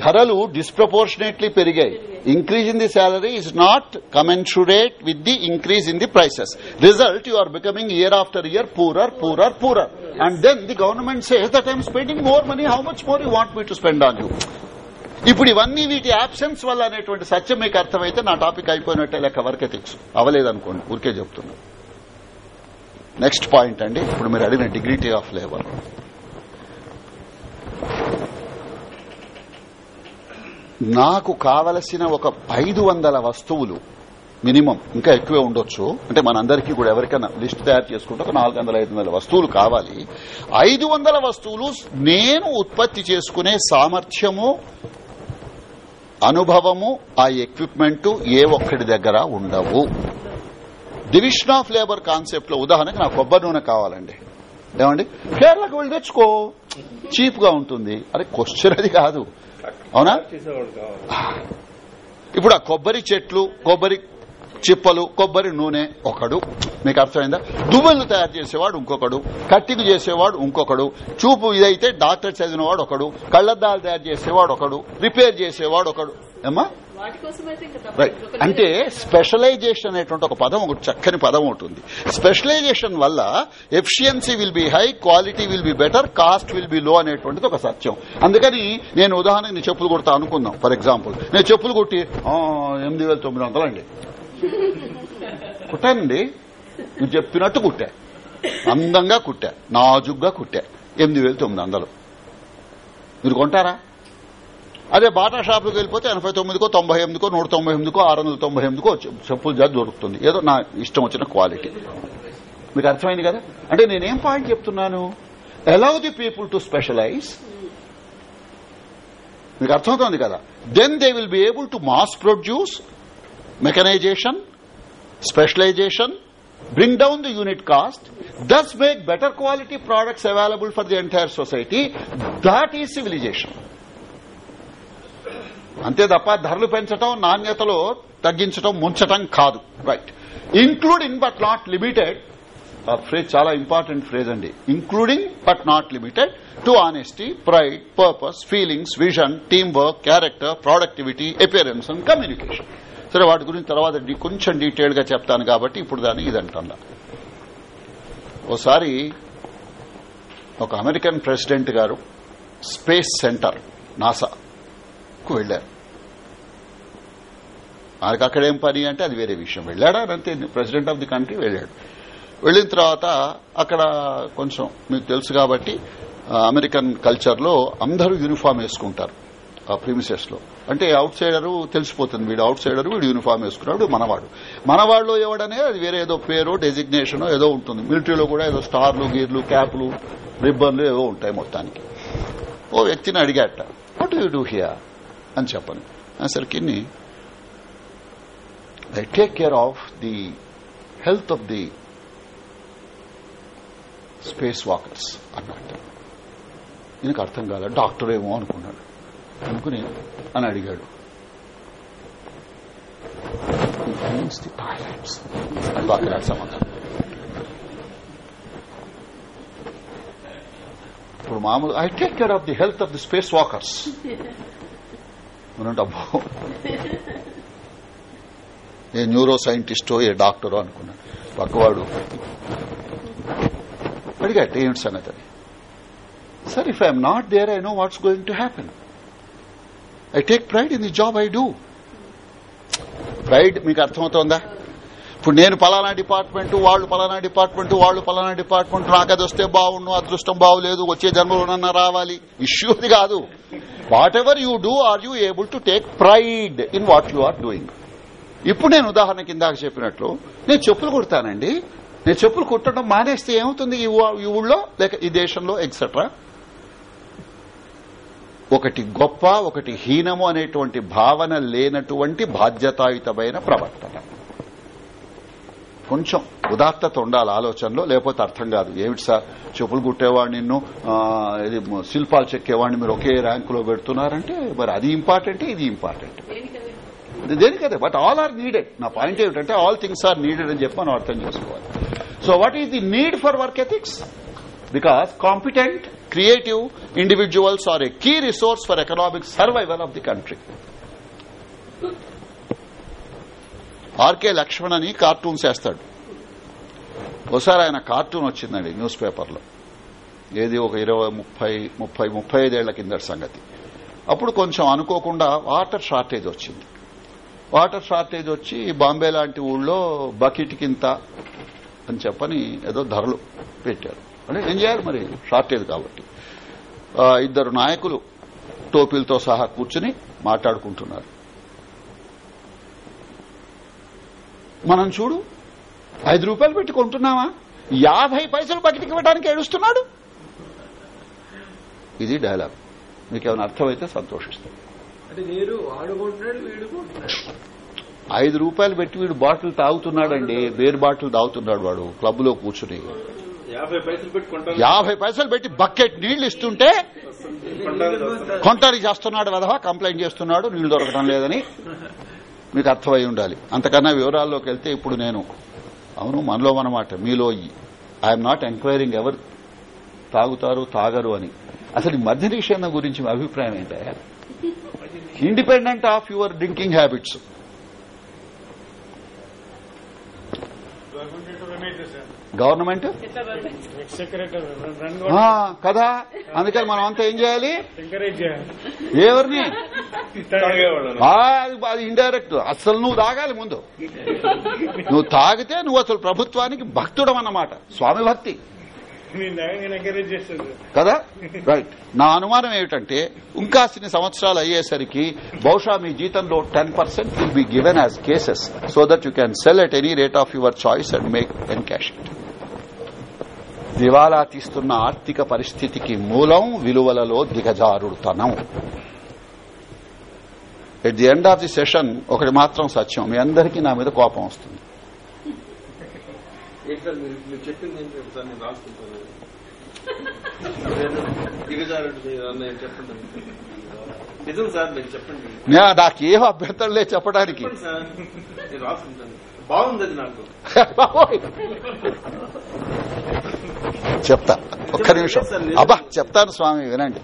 ధరలు డిస్ప్రపోర్షనేట్లీ పెరిగాయి. Increase in the salary is not commensurate with the increase in the prices result you are becoming year after year poorer poorer poorer and then the government says that I'm spending more money how much more you want me to spend on you ఇప్పుడు ఇవన్నీ వీటి యాబ్సెన్స్ వల్ల అనేటువంటి సత్యం మీకు అర్థమైతే నా టాపిక్ అయిపోయినట్టే లెక్క వరకే తెలుసు అవలేదనుకోండి ఊరికే చెప్తున్నా. నెక్స్ట్ పాయింట్ అండి ఇప్పుడు మీరు అడిగిన డిగ్నిటీ ఆఫ్ లేబర్ నాకు కావలసిన ఒక ఐదు వందల వస్తువులు మినిమం ఇంకా ఎక్కువే ఉండొచ్చు. అంటే మనందరికీ కూడా ఎవరికైనా లిస్ట్ తయారు చేసుకుంటే ఒక నాలుగు వందల ఐదు వందల వస్తువులు కావాలి. ఐదు వందల వస్తువులు నేను ఉత్పత్తి చేసుకునే సామర్థ్యము అనుభవము ఆ ఎక్విప్మెంట్ ఏ ఒక్కడి దగ్గర ఉండవు. డివిజన్ ఆఫ్ లేబర్ కాన్సెప్ట్లో ఉదాహరణకు నాకు కొబ్బరి నూనె కావాలండి. ఏమండి? కేరళకు వెళ్ళి తెచ్చుకో. చీప్గా ఉంటుంది. అరే క్వశ్చన్ అది కాదు. అవునా? ఇప్పుడు ఆ కొబ్బరి చెట్లు కొబ్బరి చిప్పలు కొబ్బరి నూనె ఒకడు. మీకు అర్థమైందా? దువ్వెలు తయారు చేసేవాడు ఇంకొకడు. కట్టికు చేసేవాడు ఇంకొకడు. చూపు ఇదైతే డాక్టర్ చదివినవాడు ఒకడు. కళ్ళద్దాలు తయారు చేసేవాడు ఒకడు. రిపేర్ చేసేవాడు ఒకడు. ఏమ్మా? అంటే స్పెషలైజేషన్ అనేటువంటి ఒక పదం ఒక చక్కని పదం ఉంటుంది స్పెషలైజేషన్ వల్ల efficiency will be high quality will be better cost will be low అనేటువంటిది ఒక సత్యం. అందుకని నేను ఉదాహరణకి నేను చెప్పులు కుడతా అనుకుందాం. ఫర్ ఎగ్జాంపుల్ నేను చెప్పులు కుట్టి ఎనిమిది వేల తొమ్మిది వందలండి కుట్టానండి నువ్వు చెప్పినట్టు కుట్టా. అందంగా కుట్టా. నాజుగ్గా కుట్టా. ఎనిమిది వేల తొమ్మిది వందలు. మీరు కొంటారా? అదే బాటా షాప్కి వెళ్ళిపోతే ఎనభై తొమ్మిదికో తొంభై ఎనిమిదికో నూట తొంభై ఎనిమిదికో ఆరు వందల తొంభై ఎనిమిదికో చెప్పులు జాతి దొరుకుతుంది. ఏదో నా ఇష్టం వచ్చిన క్వాలిటీ. మీకు అర్థమైంది కదా? అంటే నేనేం పాయింట్ చెప్తున్నాను? Allow the people to specialise మీకు అర్థమవుతోంది కదా? Then they will be able to mass produce mechanisation specialisation bring down the unit cost, thus make better quality products available for the entire society. That is civilization. అంతే తప్ప ధరలు పెంచడం నాణ్యతలో తగ్గించడం ముంచటం కాదు. Right including but not limited ఆ ఫ్రేజ్ చాలా ఇంపార్టెంట్ ఫ్రేజ్ అండి. Including but not limited to honesty pride purpose feelings vision team work character productivity appearance and communication సరే వాటి గురించి తర్వాత కొంచెం డీటెయిల్గా చెప్తాను కాబట్టి ఇప్పుడు దాన్ని ఇదంటా ఓసారి ఒక అమెరికన్ ప్రెసిడెంట్ గారు స్పేస్ సెంటర్ నాసా. నాసాకు వెళ్ళారు ఆయనకు అక్కడేం పని అంటే అది వేరే విషయం. వెళ్ళాడా? అంతే. ప్రెసిడెంట్ ఆఫ్ ది కంట్రీ వెళ్ళాడు. వెళ్ళిన తర్వాత అక్కడ కొంచెం మీకు తెలుసు కాబట్టి అమెరికన్ కల్చర్లో అందరూ యూనిఫామ్ వేసుకుంటారు ఆ ప్రిమిసెస్లో. అంటే అవుట్ సైడర్ తెలిసిపోతుంది. వీడు అవుట్ సైడర్ వీడు యూనిఫామ్ వేసుకున్నాడు మనవాడు. మనవాడులో ఎవడనే అది వేరే ఏదో పేరు డెసిగ్నేషన్ ఏదో ఉంటుంది. మిలిటరీలో కూడా ఏదో స్టార్లు గీర్లు క్యాప్లు రిబ్బన్లు ఏవో ఉంటాయి మొత్తానికి. ఓ వ్యక్తిని అడిగాట వాట్ యూ డూ హియర్ అని చెప్పను. అసలుకి I take care of the health of the space walkers అన్నట్టు ఈయనకు అర్థం కాల డాక్టర్ ఏమో అనుకున్నాడు. అనుకుని అని అడిగాడు. Means the ఇప్పుడు మామూలు I take care of the health of the space walkers అబ్బో ఏ న్యూరో సైంటిస్టో ఏ డాక్టరో అనుకున్నాడు పక్కవాడు అడిగాట ఏమిటి సంగతి అని sir if I'm not there I know what's going to happen I take pride in the job I do pride మీకు అర్థమవుతోందా? ఇప్పుడు నేను పలానా డిపార్ట్మెంట్ వాళ్ళు పలానా డిపార్ట్మెంట్ వాళ్ళు పలానా డిపార్ట్మెంట్ నాకు అది వస్తే బాగుండు అదృష్టం బాగులేదు వచ్చే జన్మలోనన్నా రావాలి. ఇష్యూ అది కాదు. Whatever you do are you able to take pride in what you are doing ఇప్పుడు నేను ఉదాహరణ కిందాక చెప్పినట్లు నేను చెప్పులు కుడతానండి. నేను చెప్పులు కుట్టడం మానేస్తే ఏమవుతుంది? ఈ ఊళ్ళో లేక ఈ దేశంలో ఎక్సెట్రా ఒకటి గొప్ప ఒకటి హీనము అనేటువంటి భావన లేనటువంటి బాధ్యతాయుతమైన ప్రవర్తన. కొంచెం ఉదాత్తత ఉండాలి ఆలోచనలో లేకపోతే అర్థం కాదు. ఏమిటి సార్? చెప్పులు కుట్టేవాడిని నిన్ను ఇది శిల్పాలు చెక్కేవాడిని మీరు ఒకే ర్యాంకులో పెడుతున్నారంటే మరి అది ఇంపార్టెంట్ ఇది ఇంపార్టెంట్? దేనికదే? బట్ ఆల్ ఆర్ నీడెడ్ నా పాయింట్ ఏమిటంటే ఆల్ థింగ్స్ ఆర్ నీడెడ్ అని చెప్పి మనం అర్థం చేసుకోవాలి. So what is the need for work ethics because competent creative individuals are a key resource for economic survival of the country R K Laxman అని కార్టూన్స్ వేస్తాడు. ఒకసారి ఆయన కార్టూన్ వచ్చిందండి న్యూస్ పేపర్లో. ఏది ఒక ఇరవై ముప్పై ముప్పై ముప్పై ఐదేళ్ళ కిందటి సంగతి. అప్పుడు కొంచెం అనుకోకుండా వాటర్ షార్టేజ్ వచ్చింది. వాటర్ షార్టేజ్ వచ్చి బాంబే లాంటి ఊళ్ళో బకెట్ కింత అని చెప్పని ఏదో ధరలు పెట్టారు. అంటే ఏం చేయాలి మరి? షార్టేజ్ కాబట్టి. ఇద్దరు నాయకులు టోపీలతో సహా కూర్చుని మాట్లాడుకుంటున్నారు. మనం చూడు ఐదు రూపాయలు పెట్టి కొంటున్నావా? యాభై పైసలు బకెట్కి ఇవ్వడానికి ఏడుస్తున్నాడు? ఇది డైలాగ్. మీకు ఏమైనా అర్థమైతే సంతోషిస్తాం. ఐదు రూపాయలు పెట్టి వీడు బాటిల్ తాగుతున్నాడండి. బేర్ బాటిల్ తాగుతున్నాడు వాడు క్లబ్లో కూర్చుని. యాభై పైసలు పెట్టి బకెట్ నీళ్ళు ఇస్తుంటే కొంటానికి. కొంటానికి చేస్తున్నాడు వదవా కంప్లైంట్ చేస్తున్నాడు నీళ్ళు దొరకడం లేదని. మీకు అర్థమై ఉండాలి. అంతకన్నా వివరాల్లోకి వెళ్తే ఇప్పుడు నేను. అవును మనలో మనమాట మీలో ఐఎమ్ నాట్ ఎంక్వైరింగ్ ఎవరు తాగుతారు తాగరు అని. అసలు ఈ మద్య నిషేధం గురించి మీ అభిప్రాయం ఏంటా? Independent of your drinking habits government run sir government? కదా? అందుకని మనం అంతా ఏం చేయాలి? ఎవరిని? అది- ఇండైరెక్ట్ అసలు నువ్వు తాగాలి ముందు. నువ్వు తాగితే నువ్వు అసలు ప్రభుత్వానికి భక్తుడం అన్నమాట స్వామి భక్తి. కదా? రైట్ నా అనుమానం ఏమిటంటే ఇంకాసిన్ని సంవత్సరాలు అయ్యేసరికి బహుశా మీ జీతంలో ten percent will be given as cases so that you can sell at any rate of your choice and make encash it దివాలా తీస్తున్న ఆర్థిక పరిస్థితికి మూలం విలువలలో దిగజారుడుతనం. At the end of the session ఒకటి మాత్రం సత్యం. మీ అందరికీ నా మీద కోపం వస్తుంది. నాకేం అభ్యంతరం లేదు చెప్పడానికి. బాగుంది అది నాకు. చెప్తా. ఒక్క నిమిషం. అబ్బా చెప్తాను స్వామి వినండి.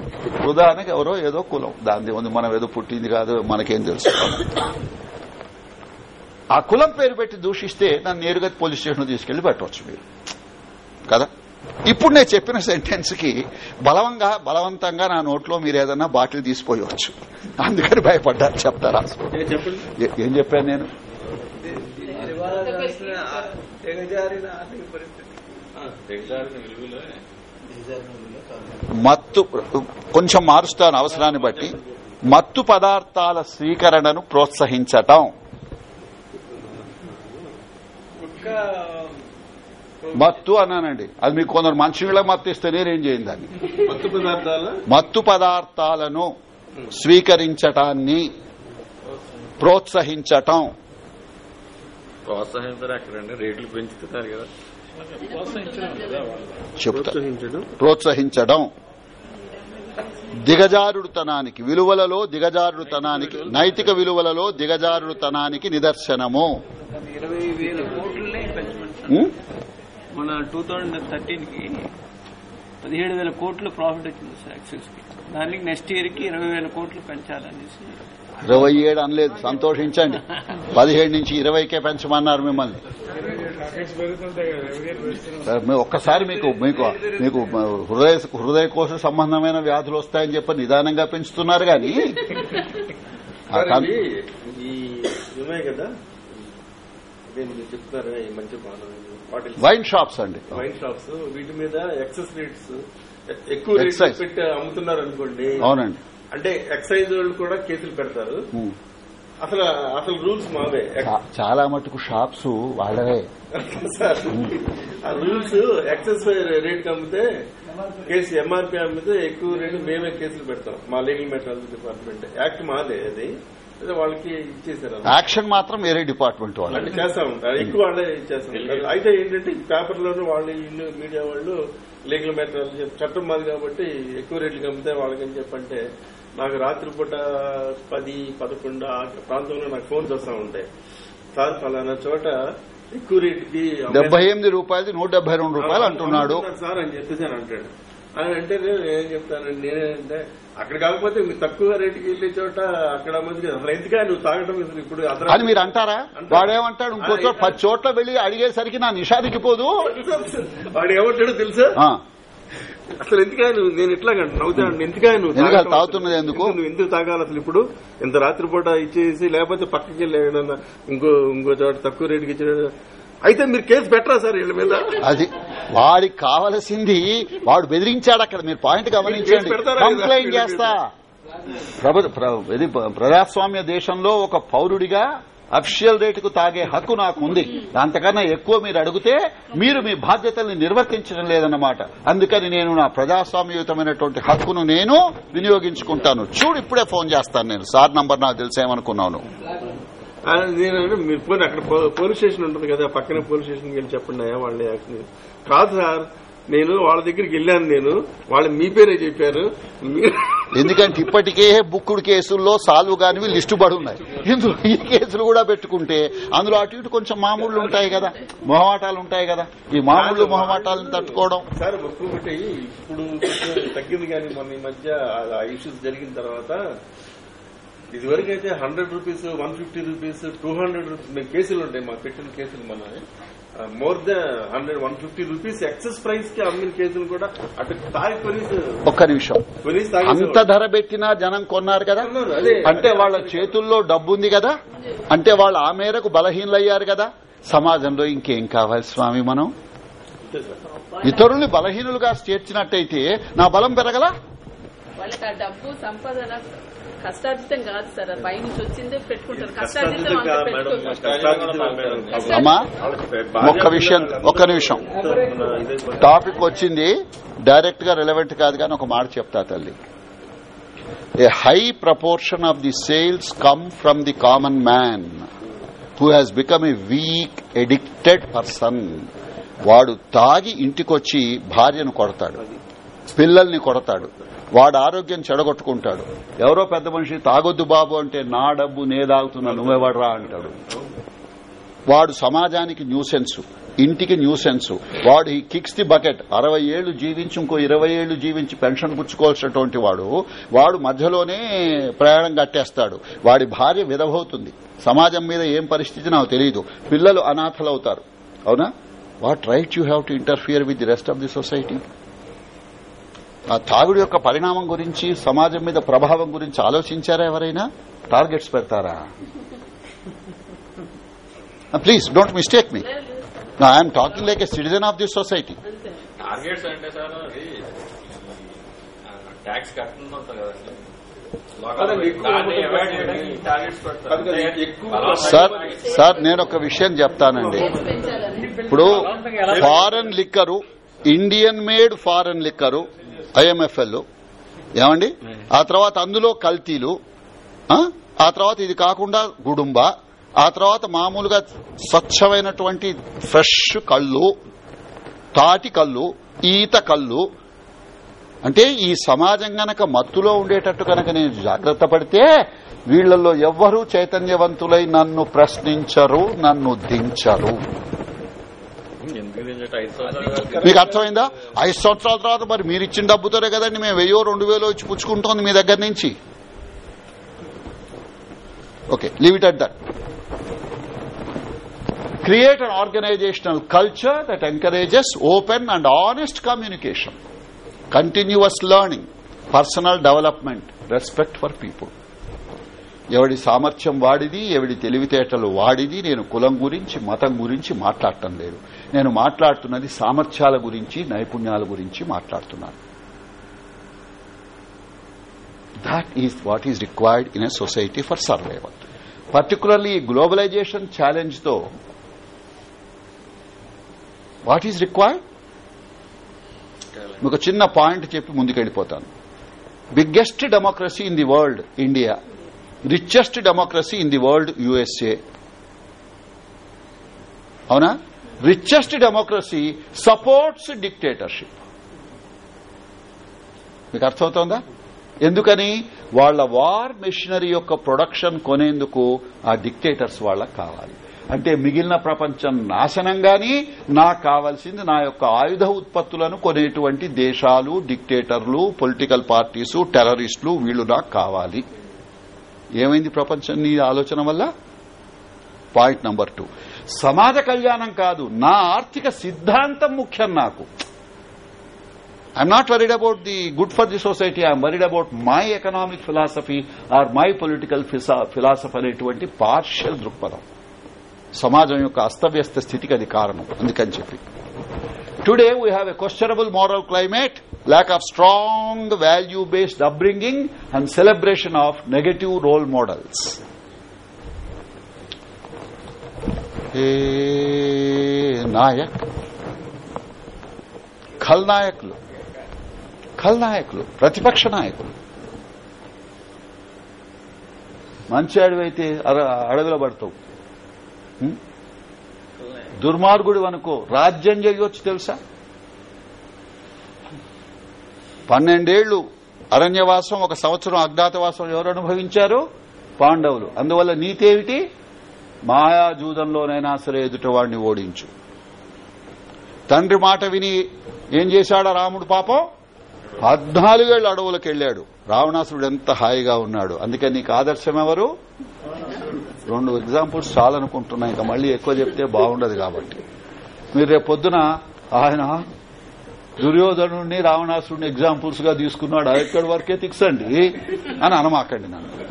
ఉదాహరణకి ఎవరో ఏదో కులం. దాని ఉంది మనం ఏదో పుట్టింది కాదు మనకేం తెలుసు. ఆ కులం పేరు పెట్టి దూషిస్తే నన్ను నేరుగా పోలీస్ స్టేషన్ తీసుకెళ్ళి పెట్టవచ్చు మీరు. కదా? ఇప్పుడు నేను చెప్పిన సెంటెన్స్కి బలవంగా బలవంతంగా నా నోట్లో మీరు ఏదన్నా బాటిల్ తీసిపోయవచ్చు. అందుకని భయపడ్డారు చెప్తారా? ఏం చెప్పాను నేను? దివాళాల్సిన తెగజారిన ఆర్థిక పరిస్థితి. దిగజారిన విలువలే మత్తు కొంచెం మారుస్తాను అవసరాన్ని బట్టి. మత్తు పదార్థాల స్వీకరణను ప్రోత్సహించటం. మత్తు అన్నానండి. అది మీకు కొందరు మంచినీళ్ళ మత్తు ఇస్తే నేనేం చేయండి దాన్ని. మత్తు పదార్థాల? మత్తు పదార్థాలను స్వీకరించటాన్ని ప్రోత్సహించటం. ప్రోత్సహించరు అక్కడండి రేట్లు పెంచుతున్నారు కదా. చెప్తా. ప్రోత్సహించడం. ప్రోత్సహించడం. దిగజారుడుతనానికి విలువలలో దిగజారుడుతనానికి నైతిక విలువలలో దిగజారుడుతనానికి నిదర్శనము? మన టూ థౌజండ్ థర్టీన్కి పదిహేడు వేల కోట్లు ప్రాఫిట్ వచ్చింది సార్ యాక్సిస్కి దానికి నెక్స్ట్ ఇయర్కి ఇరవై వేల కోట్లు పెంచాలనేసి. ఇరవై ఏడు అనలేదు సంతోషించండి. పదిహేడు నుంచి ఇరవైకే పెంచమన్నారు మిమ్మల్ని. ఒక్కసారి మీకు మీకు మీకు హృదయ హృదయకోశ సంబంధమైన వ్యాధులు వస్తాయని చెప్పి నిదానంగా పెంచుతున్నారు కానీ కదా? చెప్తున్నారు ఈ మంచి బాటిల్స్ వైన్ షాప్స్ అండి. వైన్ షాప్స్ వీటి మీద ఎక్సెస్ రేట్స్ ఎక్కువ రేట్స్. పెట్టి అమ్ముతున్నారు అనుకోండి అవునండి. అంటే ఎక్సైజ్ వాళ్ళు కూడా కేసులు పెడతారు. ఉం. అసలు అసలు రూల్స్ మావే. చాలా మటుకు షాప్స్ వాళ్ళవే. ఆ రూల్స్ ఎక్సెస్ రేట్ అమ్మితే కేసు ఎంఆర్పీ అమ్మితే ఎక్కువ రేటు మేమే కేసులు పెడతాం. మా లీగల్ మెటీరియల్స్ డిపార్ట్మెంట్ యాక్ట్ మాదే అది. వాళ్ళకి ఇచ్చేసారు. యాక్షన్ మాత్రం వేరే డిపార్ట్మెంట్ వాళ్ళు చేస్తా ఉంటారు. ఎక్కువ వాళ్ళే అయితే ఏంటంటే పేపర్ లోను వాళ్ళు ఇల్లు మీడియా వాళ్ళు లీగల్ మెటీరియల్ చట్టం మాది కాబట్టి ఎక్కువ రేట్లకి అమ్మితే వాళ్ళకని చెప్పంటే నాకు రాత్రిపూట పది పదకొండు ఆ ప్రాంతంలో నాకు ఫోన్స్ వస్తా ఉంటాయి. సార్ ఫలానా చోట ఎక్కువ రేటుకి డెబ్బై ఎనిమిది రూపాయలు నూట డెబ్బై రెండు రూపాయలు అంటున్నాడు. సార్ అని చెప్పేసి అని అంటాడు. అని అంటే నేను ఏం చెప్తానండి నేనేంటే అక్కడ కాకపోతే మీరు తక్కువ రేటుకి వెళ్ళే చోట అక్కడ మంది అసలు ఎందుకా నువ్వు తాగడం అసలు ఇప్పుడు అని మీరు అంటారా? వాడేమంటాడు? ఇంకో చోట పది చోట్ల వెళ్ళి అడిగేసరికి నా నిషాదికి పోదు. వాడు ఏమంటాడో తెలుసా? అసలు ఎందుకా నువ్వు నేను ఎట్లా నవ్వుతాను? ఎందుకా నువ్వు? తాగుతున్నది ఎందుకు? నువ్వు ఎందుకు తాగాలి అసలు ఇప్పుడు? ఇంత రాత్రిపూట ఇచ్చేసి లేకపోతే పక్కకి వెళ్ళి ఇంకో ఇంకో చోట తక్కువ రేటుకి ఇచ్చాడు అయితే మీరు కేసు పెట్టరా సార్ వీళ్ళ మీద? అది వాడికి కావలసింది వాడు బెదిరించాడు అక్కడ. మీరు పాయింట్ గమనించండి? కంప్లైంట్ చేస్తా. ఇది ప్రజాస్వామ్య దేశంలో ఒక పౌరుడిగా అఫిషియల్ రేటుకు తాగే హక్కు నాకు ఉంది అంతకన్నా ఎక్కువ మీరు అడిగితే మీరు మీ బాధ్యతల్ని నిర్వర్తించడం లేదన్నమాట. అందుకని నేను నా ప్రజాస్వామ్యయుతమైనటువంటి హక్కును నేను వినియోగించుకుంటాను. చూడు ఇప్పుడే ఫోన్ చేస్తాను నేను. సార్ నంబర్ నాకు తెలిసేమనుకున్నాను ఆ, నేను అంటే మీరు పోనీ అక్కడ పోలీస్ స్టేషన్ ఉంటుంది కదా పక్కనే పోలీస్ స్టేషన్కి వెళ్ళి చెప్పండి అయ్యా వాళ్ళ యాక్షన్ కాదు సార్ నేను వాళ్ళ దగ్గరికి వెళ్ళాను నేను. వాళ్ళు మీ పేరే చెప్పారు. ఎందుకంటే ఇప్పటికే బుక్కుడు కేసుల్లో సాల్వ్ కానివి లిస్టు పడి ఉన్నాయి. ఇందులో ఈ కేసులు కూడా పెట్టుకుంటే అందులో అటు ఇటు కొంచెం మామూళ్ళు ఉంటాయి కదా మొహమాటాలు ఉంటాయి కదా. ఈ మామూళ్ళు మొహమాటాలను తట్టుకోవడం. సార్ ఇప్పుడు తగ్గింది కానీ మొన్న ఈ మధ్య ఆ ఇష్యూస్ జరిగిన తర్వాత ఇదివరకు అయితే hundred rupees one fifty rupees two hundred rupees మేము కేసులు ఉంటాయి మాకు పెట్టిన కేసులు మన more then hundred one fifty rupees excess ప్రైస్కి అమ్మిన కేసులు కూడా అటు తాగి పోలీసు ఒక్క నిమిషం. పోలీస్ అంత ధర పెట్టినా జనం కొన్నారు కదా. అంటే వాళ్ళ చేతుల్లో డబ్బు ఉంది కదా? అంటే వాళ్ళు ఆ మేరకు బలహీనలయ్యారు కదా? సమాజంలో ఇంకేం కావాలి స్వామి మనం? ఇతరుల్ని బలహీనులుగా చేర్చినట్టయితే నా బలం పెరగలా? వాళ్ళకి ఆ డబ్బు సంపాదన కష్టార్జితం కాదు సార్. పై నుంచి వచ్చిందే పెట్టుకుంటారు. కష్టార్జితం. అమ్మా ఒక్క విషయం ఒక్క నిమిషం. టాపిక్ వచ్చింది డైరెక్ట్గా రిలవెంట్ కాదు కానీ ఒక మాట చెప్తా తల్లి. A high proportion of the sales come from the common man who has become a weak addicted person వాడు తాగి ఇంటికొచ్చి భార్యను కొడతాడు పిల్లల్ని కొడతాడు. వాడు ఆరోగ్యం చెడగొట్టుకుంటాడు. ఎవరో పెద్ద మనిషి తాగొద్దు బాబు అంటే నా డబ్బు నే తాగుతున్నా నువ్వెవడరా అంటాడు. వాడు సమాజానికి న్యూసెన్స్ ఇంటికి న్యూసెన్స్. వాడు ఈ కిక్స్ ది బకెట్ అరవై ఏళ్ళు జీవించి ఇంకో ఇరవై ఏళ్ళు జీవించి పెన్షన్ పుచ్చుకోవాల్సినటువంటి వాడు వాడు మధ్యలోనే ప్రయాణం కట్టేస్తాడు. వాడి భార్య విధవవుతుంది. సమాజం మీద ఏం పరిస్థితి నాకు తెలియదు పిల్లలు అనాథలవుతారు. అవునా? What right you have to interfere with the rest of the society? ఆ తాగుడు యొక్క పరిణామం గురించి సమాజం మీద ప్రభావం గురించి ఆలోచించారా ఎవరైనా? టార్గెట్స్ పెడతారా? Please don't mistake me I'm talking like a citizen of this society అంతే టార్గెట్స్ అంటే సార్ అది ట్యాక్స్ కదండి. సార్ సార్ నేను ఒక విషయం చెప్తానండి. ఇప్పుడు foreign liquor Indian made foreign liquor IMFL. ఏమండి? ఆ తర్వాత అందులో కల్తీలు ఆ? ఆ తర్వాత ఇది కాకుండా గుడుంబ ఆ తర్వాత మామూలుగా స్వచ్ఛమైనటువంటి ఫ్రెష్ కళ్ళు తాటి కళ్ళు ఈత కళ్ళు. అంటే ఈ సమాజం గనక మత్తులో ఉండేటట్టు కనుక నేను జాగ్రత్త పడితే వీళ్ళలో ఎవ్వరూ చైతన్యవంతులై నన్ను ప్రశ్నించరు నన్ను దించరు ఎందుకు దించట ఐదు సంవత్సరాలు మీకు అర్థమైందా? ఐదు సంవత్సరాల తర్వాత మరి మీరు ఇచ్చిన డబ్బుతోనే కదండి మేము వెయ్యో రెండు వేలో ఇచ్చి పుచ్చుకుంటోంది మీ దగ్గర నుంచి. Okay leave it at that create an organisational culture that encourages open and honest communication continuous learning personal development respect for people ఎవడి సామర్థ్యం వాడిది ఎవడి తెలివితేటలు వాడిది నేను కులం గురించి మతం గురించి మాట్లాడటం లేదు. నేను మాట్లాడుతున్నది సామర్థ్యాల గురించి నైపుణ్యాల గురించి మాట్లాడుతున్నాను. That is what is required in a society for survival particularly globalisation ఛాలెంజ్తో what is required మీకు చిన్న పాయింట్ చెప్పి ముందుకెళ్ళిపోతాను biggest democracy in the world India richest democracy in the world USA అవునా? రిచెస్ట్ డెమోక్రసీ సపోర్ట్స్ డిక్టేటర్షిప్ మీకు అర్థమవుతోందా? ఎందుకని? వాళ్ళ వార్ మెషినరీ యొక్క ప్రొడక్షన్ కొనేందుకు ఆ డిక్టేటర్స్ వాళ్ళకి కావాలి. అంటే మిగిలిన ప్రపంచం నాశనం గాని నాకు కావాల్సింది నా యొక్క ఆయుధ ఉత్పత్తులను కొనేటువంటి దేశాలు డిక్టేటర్లు పొలిటికల్ పార్టీసు టెర్రరిస్టులు వీళ్ళు నాకు కావాలి. ఏమైంది ప్రపంచం నీ ఆలోచన వల్ల? పాయింట్ నంబర్ టూ సమాజ కళ్యాణం కాదు నా ఆర్థిక సిద్ధాంతం ముఖ్యం నాకు. I'm not worried about the good for the society I'm worried about my economic philosophy or my political philosophy అనేటువంటి పార్షియల్ దృక్పథం. సమాజం యొక్క అస్తవ్యస్త స్థితికి అది కారణం అందుకని చెప్పి. Today we have a questionable moral climate lack of strong value based upbringing and celebration of negative role models ఏ నాయక్ ఖల్నాయకులు ఖల్నాయకులు ప్రతిపక్ష నాయకులు మంచి అడవైతే అడవిలో పడతావు ఉం? దుర్మార్గుడు అనుకో రాజ్యం చేయొచ్చు తెలుసా? పన్నెండేళ్ళు అరణ్యవాసం ఒక సంవత్సరం అజ్ఞాతవాసం ఎవరు అనుభవించారు? పాండవులు. అందువల్ల నీతేమిటి? మాయాజూదంలోనైనా సరే ఎదుటివాడిని ఓడించు. తండ్రి మాట విని ఏం చేశాడా రాముడు పాపం? పద్నాలుగేళ్ళు అడవులకు వెళ్ళాడు రావణాసురుడు ఎంత హాయిగా ఉన్నాడు. అందుకని నీకు ఆదర్శం ఎవరు? రెండు ఎగ్జాంపుల్స్ చాలనుకుంటున్నా. ఇంకా మళ్ళీ ఎక్కువ చెప్తే బాగుండదు కాబట్టి. మీరు రేపు పొద్దున ఆయన దుర్యోధనుడిని రావణాసురుడిని ఎగ్జాంపుల్స్గా తీసుకున్నాడు. ఎక్కడి వరకే తిక్సండి అని అనమాకండి నన్ను.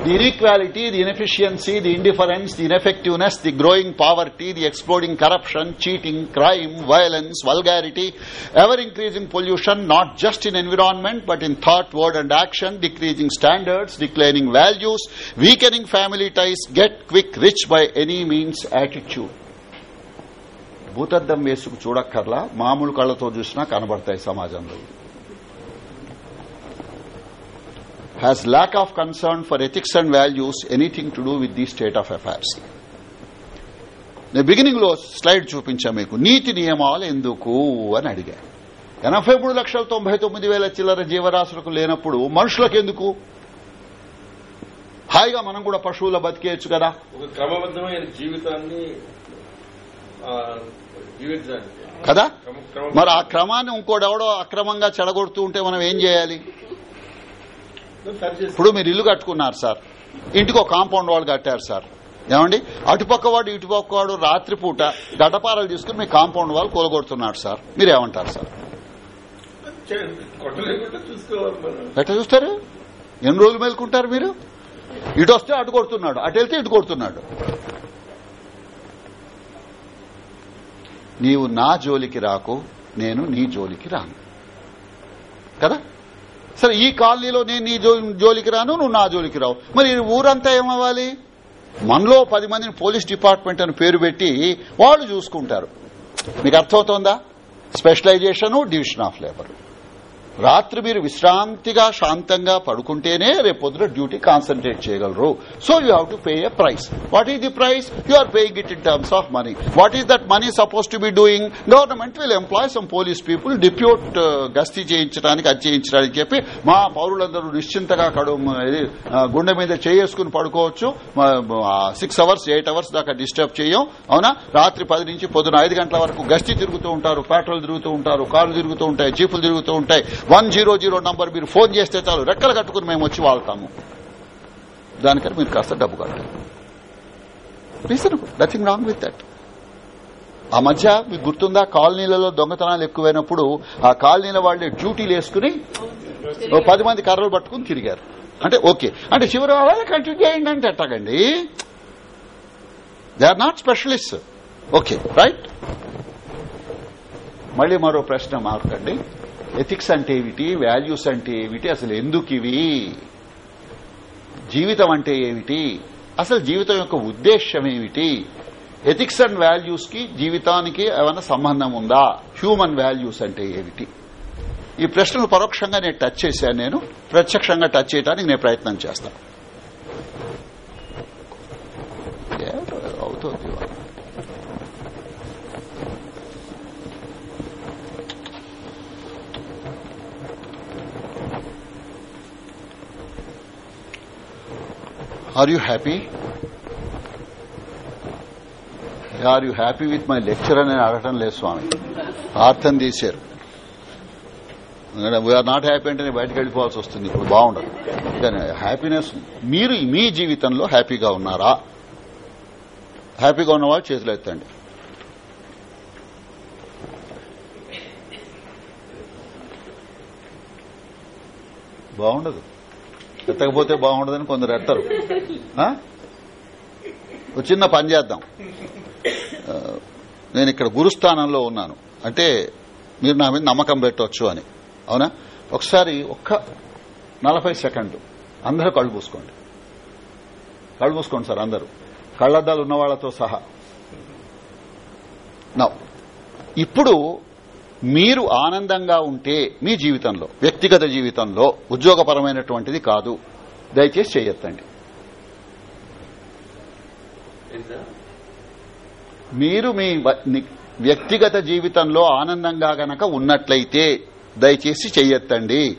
The inequality, the inefficiency, the indifference, the ineffectiveness, the growing poverty, the exploding corruption, cheating, crime, violence, vulgarity, ever increasing pollution, not just in environment but in thought, word and action, decreasing standards, declining values, weakening family ties, get quick rich by any means attitude. భూతద్దం వేసుకు చూడక్కర్లా మామూలు కళ్లతో చూసినా కనబడతాయి సమాజంలో has lack of concern for ethics and values anything to do with the state of affairs. నేను బిగినింగ్లో స్లైడ్ చూపించా మీకు. నీతి నియమాలు ఎందుకు అని అడిగా. ఎనభై మూడు లక్షల తొంభై తొమ్మిది వేల చిల్లర జీవరాశులకు లేనప్పుడు మనుషులకు ఎందుకు? హాయిగా మనం కూడా పశువుల బతికేయచ్చు కదా. ఒక జీవితాన్ని కదా? మరి ఆ క్రమాన్ని ఇంకోడెవడో అక్రమంగా చెడగొడుతూ ఉంటే మనం ఏం చేయాలి? ఇప్పుడు మీరు ఇల్లు కట్టుకున్నారు సార్. ఇంటికి ఒక కాంపౌండ్ వాళ్ళు కట్టారు సార్. ఏమండి? అటుపక్క వాడు ఇటుపక్క వాడు రాత్రిపూట గడపారాలు తీసుకుని మీ కాంపౌండ్ వాళ్ళు కూలగొడుతున్నారు సార్. మీరు ఏమంటారు సార్? ఎట్లా చూస్తారు? ఎన్ని రోజులు మేల్కుంటారు మీరు? ఇటు వస్తే అటు కొడుతున్నాడు అటు వెళ్తే ఇటు కొడుతున్నాడు. నీవు నా జోలికి రాకు నేను నీ జోలికి రాను. కదా? సరే ఈ కాలనీలో నేను నీ జో- జోలికి రాను నువ్వు నా జోలికి రావు. మరి ఊరంతా ఏమవ్వాలి? మనలో పది మందిని పోలీస్ డిపార్ట్మెంట్ అని పేరు పెట్టి వాళ్ళు చూసుకుంటారు. మీకు అర్థమవుతోందా? Specialisation division of labour. రాత్రి మీరు విశ్రాంతిగా శాంతంగా పడుకుంటేనే రేపు పొద్దున డ్యూటీ కాన్సన్ట్రేట్ చేయగలరు. So you have to pay a price what is the price you are paying it in terms of money what is that money suppose to be doing government will employ some police people depute గస్తీ చేయించడానికి అది చేయించడానికి చెప్పి మా పౌరులందరూ నిశ్చింతగా కడు గుండె మీద చేసుకుని పడుకోవచ్చు. సిక్స్ అవర్స్ ఎయిట్ అవర్స్ దాకా డిస్టర్బ్ చేయం. అవునా? రాత్రి పది నుంచి పొద్దున ఐదు గంటల వరకు గస్తీ తిరుగుతూ ఉంటారు పెట్రోల్ తిరుగుతూ ఉంటారు కార్లు తిరుగుతూ ఉంటాయి జీపులు తిరుగుతూ ఉంటాయి. వన్ జీరో జీరో నంబర్ మీరు ఫోన్ చేస్తే చాలు రెక్కలు కట్టుకుని మేము వచ్చి వాళ్తాము. దానికని మీరు కాస్త డబ్బు కట్టాలి. Reasonable nothing wrong with that ఆ మధ్య మీకు గుర్తుందా కాలనీలలో దొంగతనాలు ఎక్కువైనప్పుడు ఆ కాలనీల వాళ్ళే డ్యూటీలు వేసుకుని ఓ పది మంది కర్రలు పట్టుకుని తిరిగారు. అంటే ఓకే. అంటే చివరి వాళ్ళని కంటిన్యూ చేయండి అంటే ఎట్టగండి they are not specialist okay right మళ్ళీ మరో ప్రశ్న మార్కండి. ఎథిక్స్ అంటే ఏమిటి? వాల్యూస్ అంటే ఏమిటి? అసలు ఎందుకు ఇవి? జీవితం అంటే ఏమిటి? అసలు జీవితం యొక్క ఉద్దేశ్యం ఏమిటి? ఎథిక్స్ అండ్ వాల్యూస్కి జీవితానికి ఏమైనా సంబంధం ఉందా? హ్యూమన్ వాల్యూస్ అంటే ఏమిటి? ఈ ప్రశ్నలు పరోక్షంగా నేను టచ్ చేశాను నేను. ప్రత్యక్షంగా టచ్ చేయడానికి నేను ప్రయత్నం చేస్తాను ఏమిటో అవుతుంది ఇవాళ. Are you happy are you happy with my lecture అని అడగటం లేదు స్వామి. అర్థం తీశారు. వీఆర్ నాట్ హ్యాపీ అంటే నేను బయటకు వెళ్ళిపోవాల్సి వస్తుంది. ఇప్పుడు బాగుండదు. దాని హ్యాపీనెస్ మీరు మీ జీవితంలో హ్యాపీగా ఉన్నారా? హ్యాపీగా ఉన్నవాళ్ళు చేతులు ఎత్తండి. బాగుండదు. ఎత్తకపోతే బాగుండదని కొందరు ఎత్తరు. ఒక చిన్న పని చేద్దాం. నేను ఇక్కడ గురుస్థానంలో ఉన్నాను. అంటే మీరు నా మీద నమ్మకం పెట్టవచ్చు అని. అవునా? ఒకసారి ఒక్క నలభై సెకండ్లు. అందరూ కళ్ళు పూసుకోండి కళ్ళు పూసుకోండి సార్ అందరూ. కళ్ళద్దాలు ఉన్న వాళ్ళతో సహా ఇప్పుడు మీరు ఆనందంగా ఉంటే మీ జీవితంలో వ్యక్తిగత జీవితంలో ఉద్యోగపరమైనటువంటిది కాదు. దయచేసి చేయొద్దండి. మీరు మీ వ్యక్తిగత జీవితంలో ఆనందంగా గనక ఉన్నట్లయితే దయచేసి చెయ్యొద్దండి